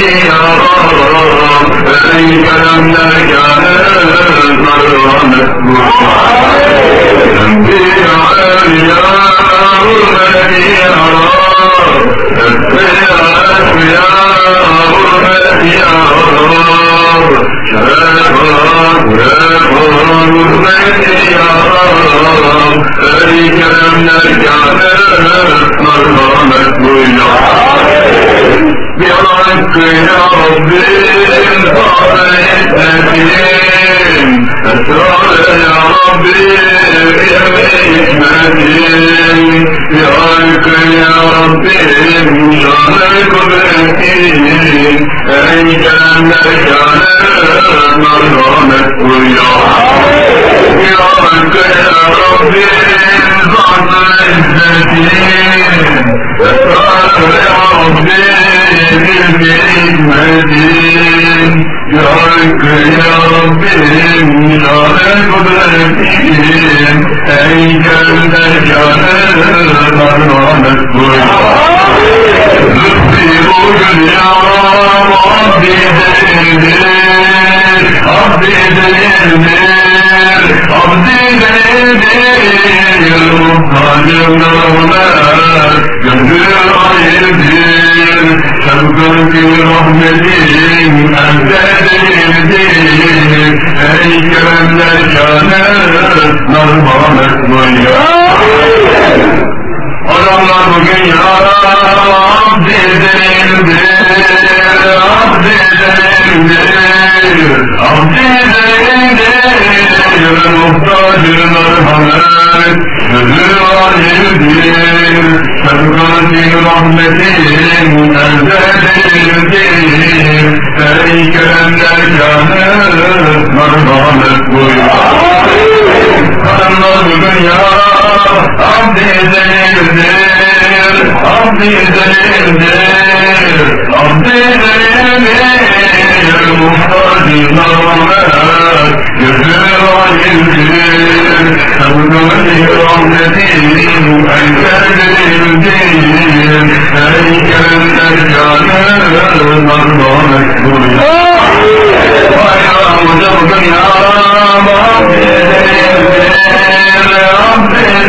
C: عليك قررا فإنك لم تجعل البر مسموعا تنبيه عاليا غربتي أرى تسبيح أسبيا غربتي أرى شافا وافا غربتي أرى فإنك لم تجعل البر مسموعا Thank you. أشعر يا ربي بأمين برأيك يا ربي من شرك الأكيد أن كان شعر مرحمة كل برأيك يا ربي بعض عزتي أشعر يا ربي بالمئة مدين Hakkı ya Rabbim, zâre kudretim, heykelde kârından rahmet buyur. Lütfi bugün ya Rabbi değildir, Rabbi değildir, Rabbi değildir, Muhtaçım davler, gönül ayırdır. Şevkati rahmetin eldedir Ey keremler şahane Narman etmiyor Adamlar bugün yara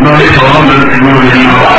C: 너의 마음을 부르리라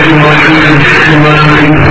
C: میری سمانی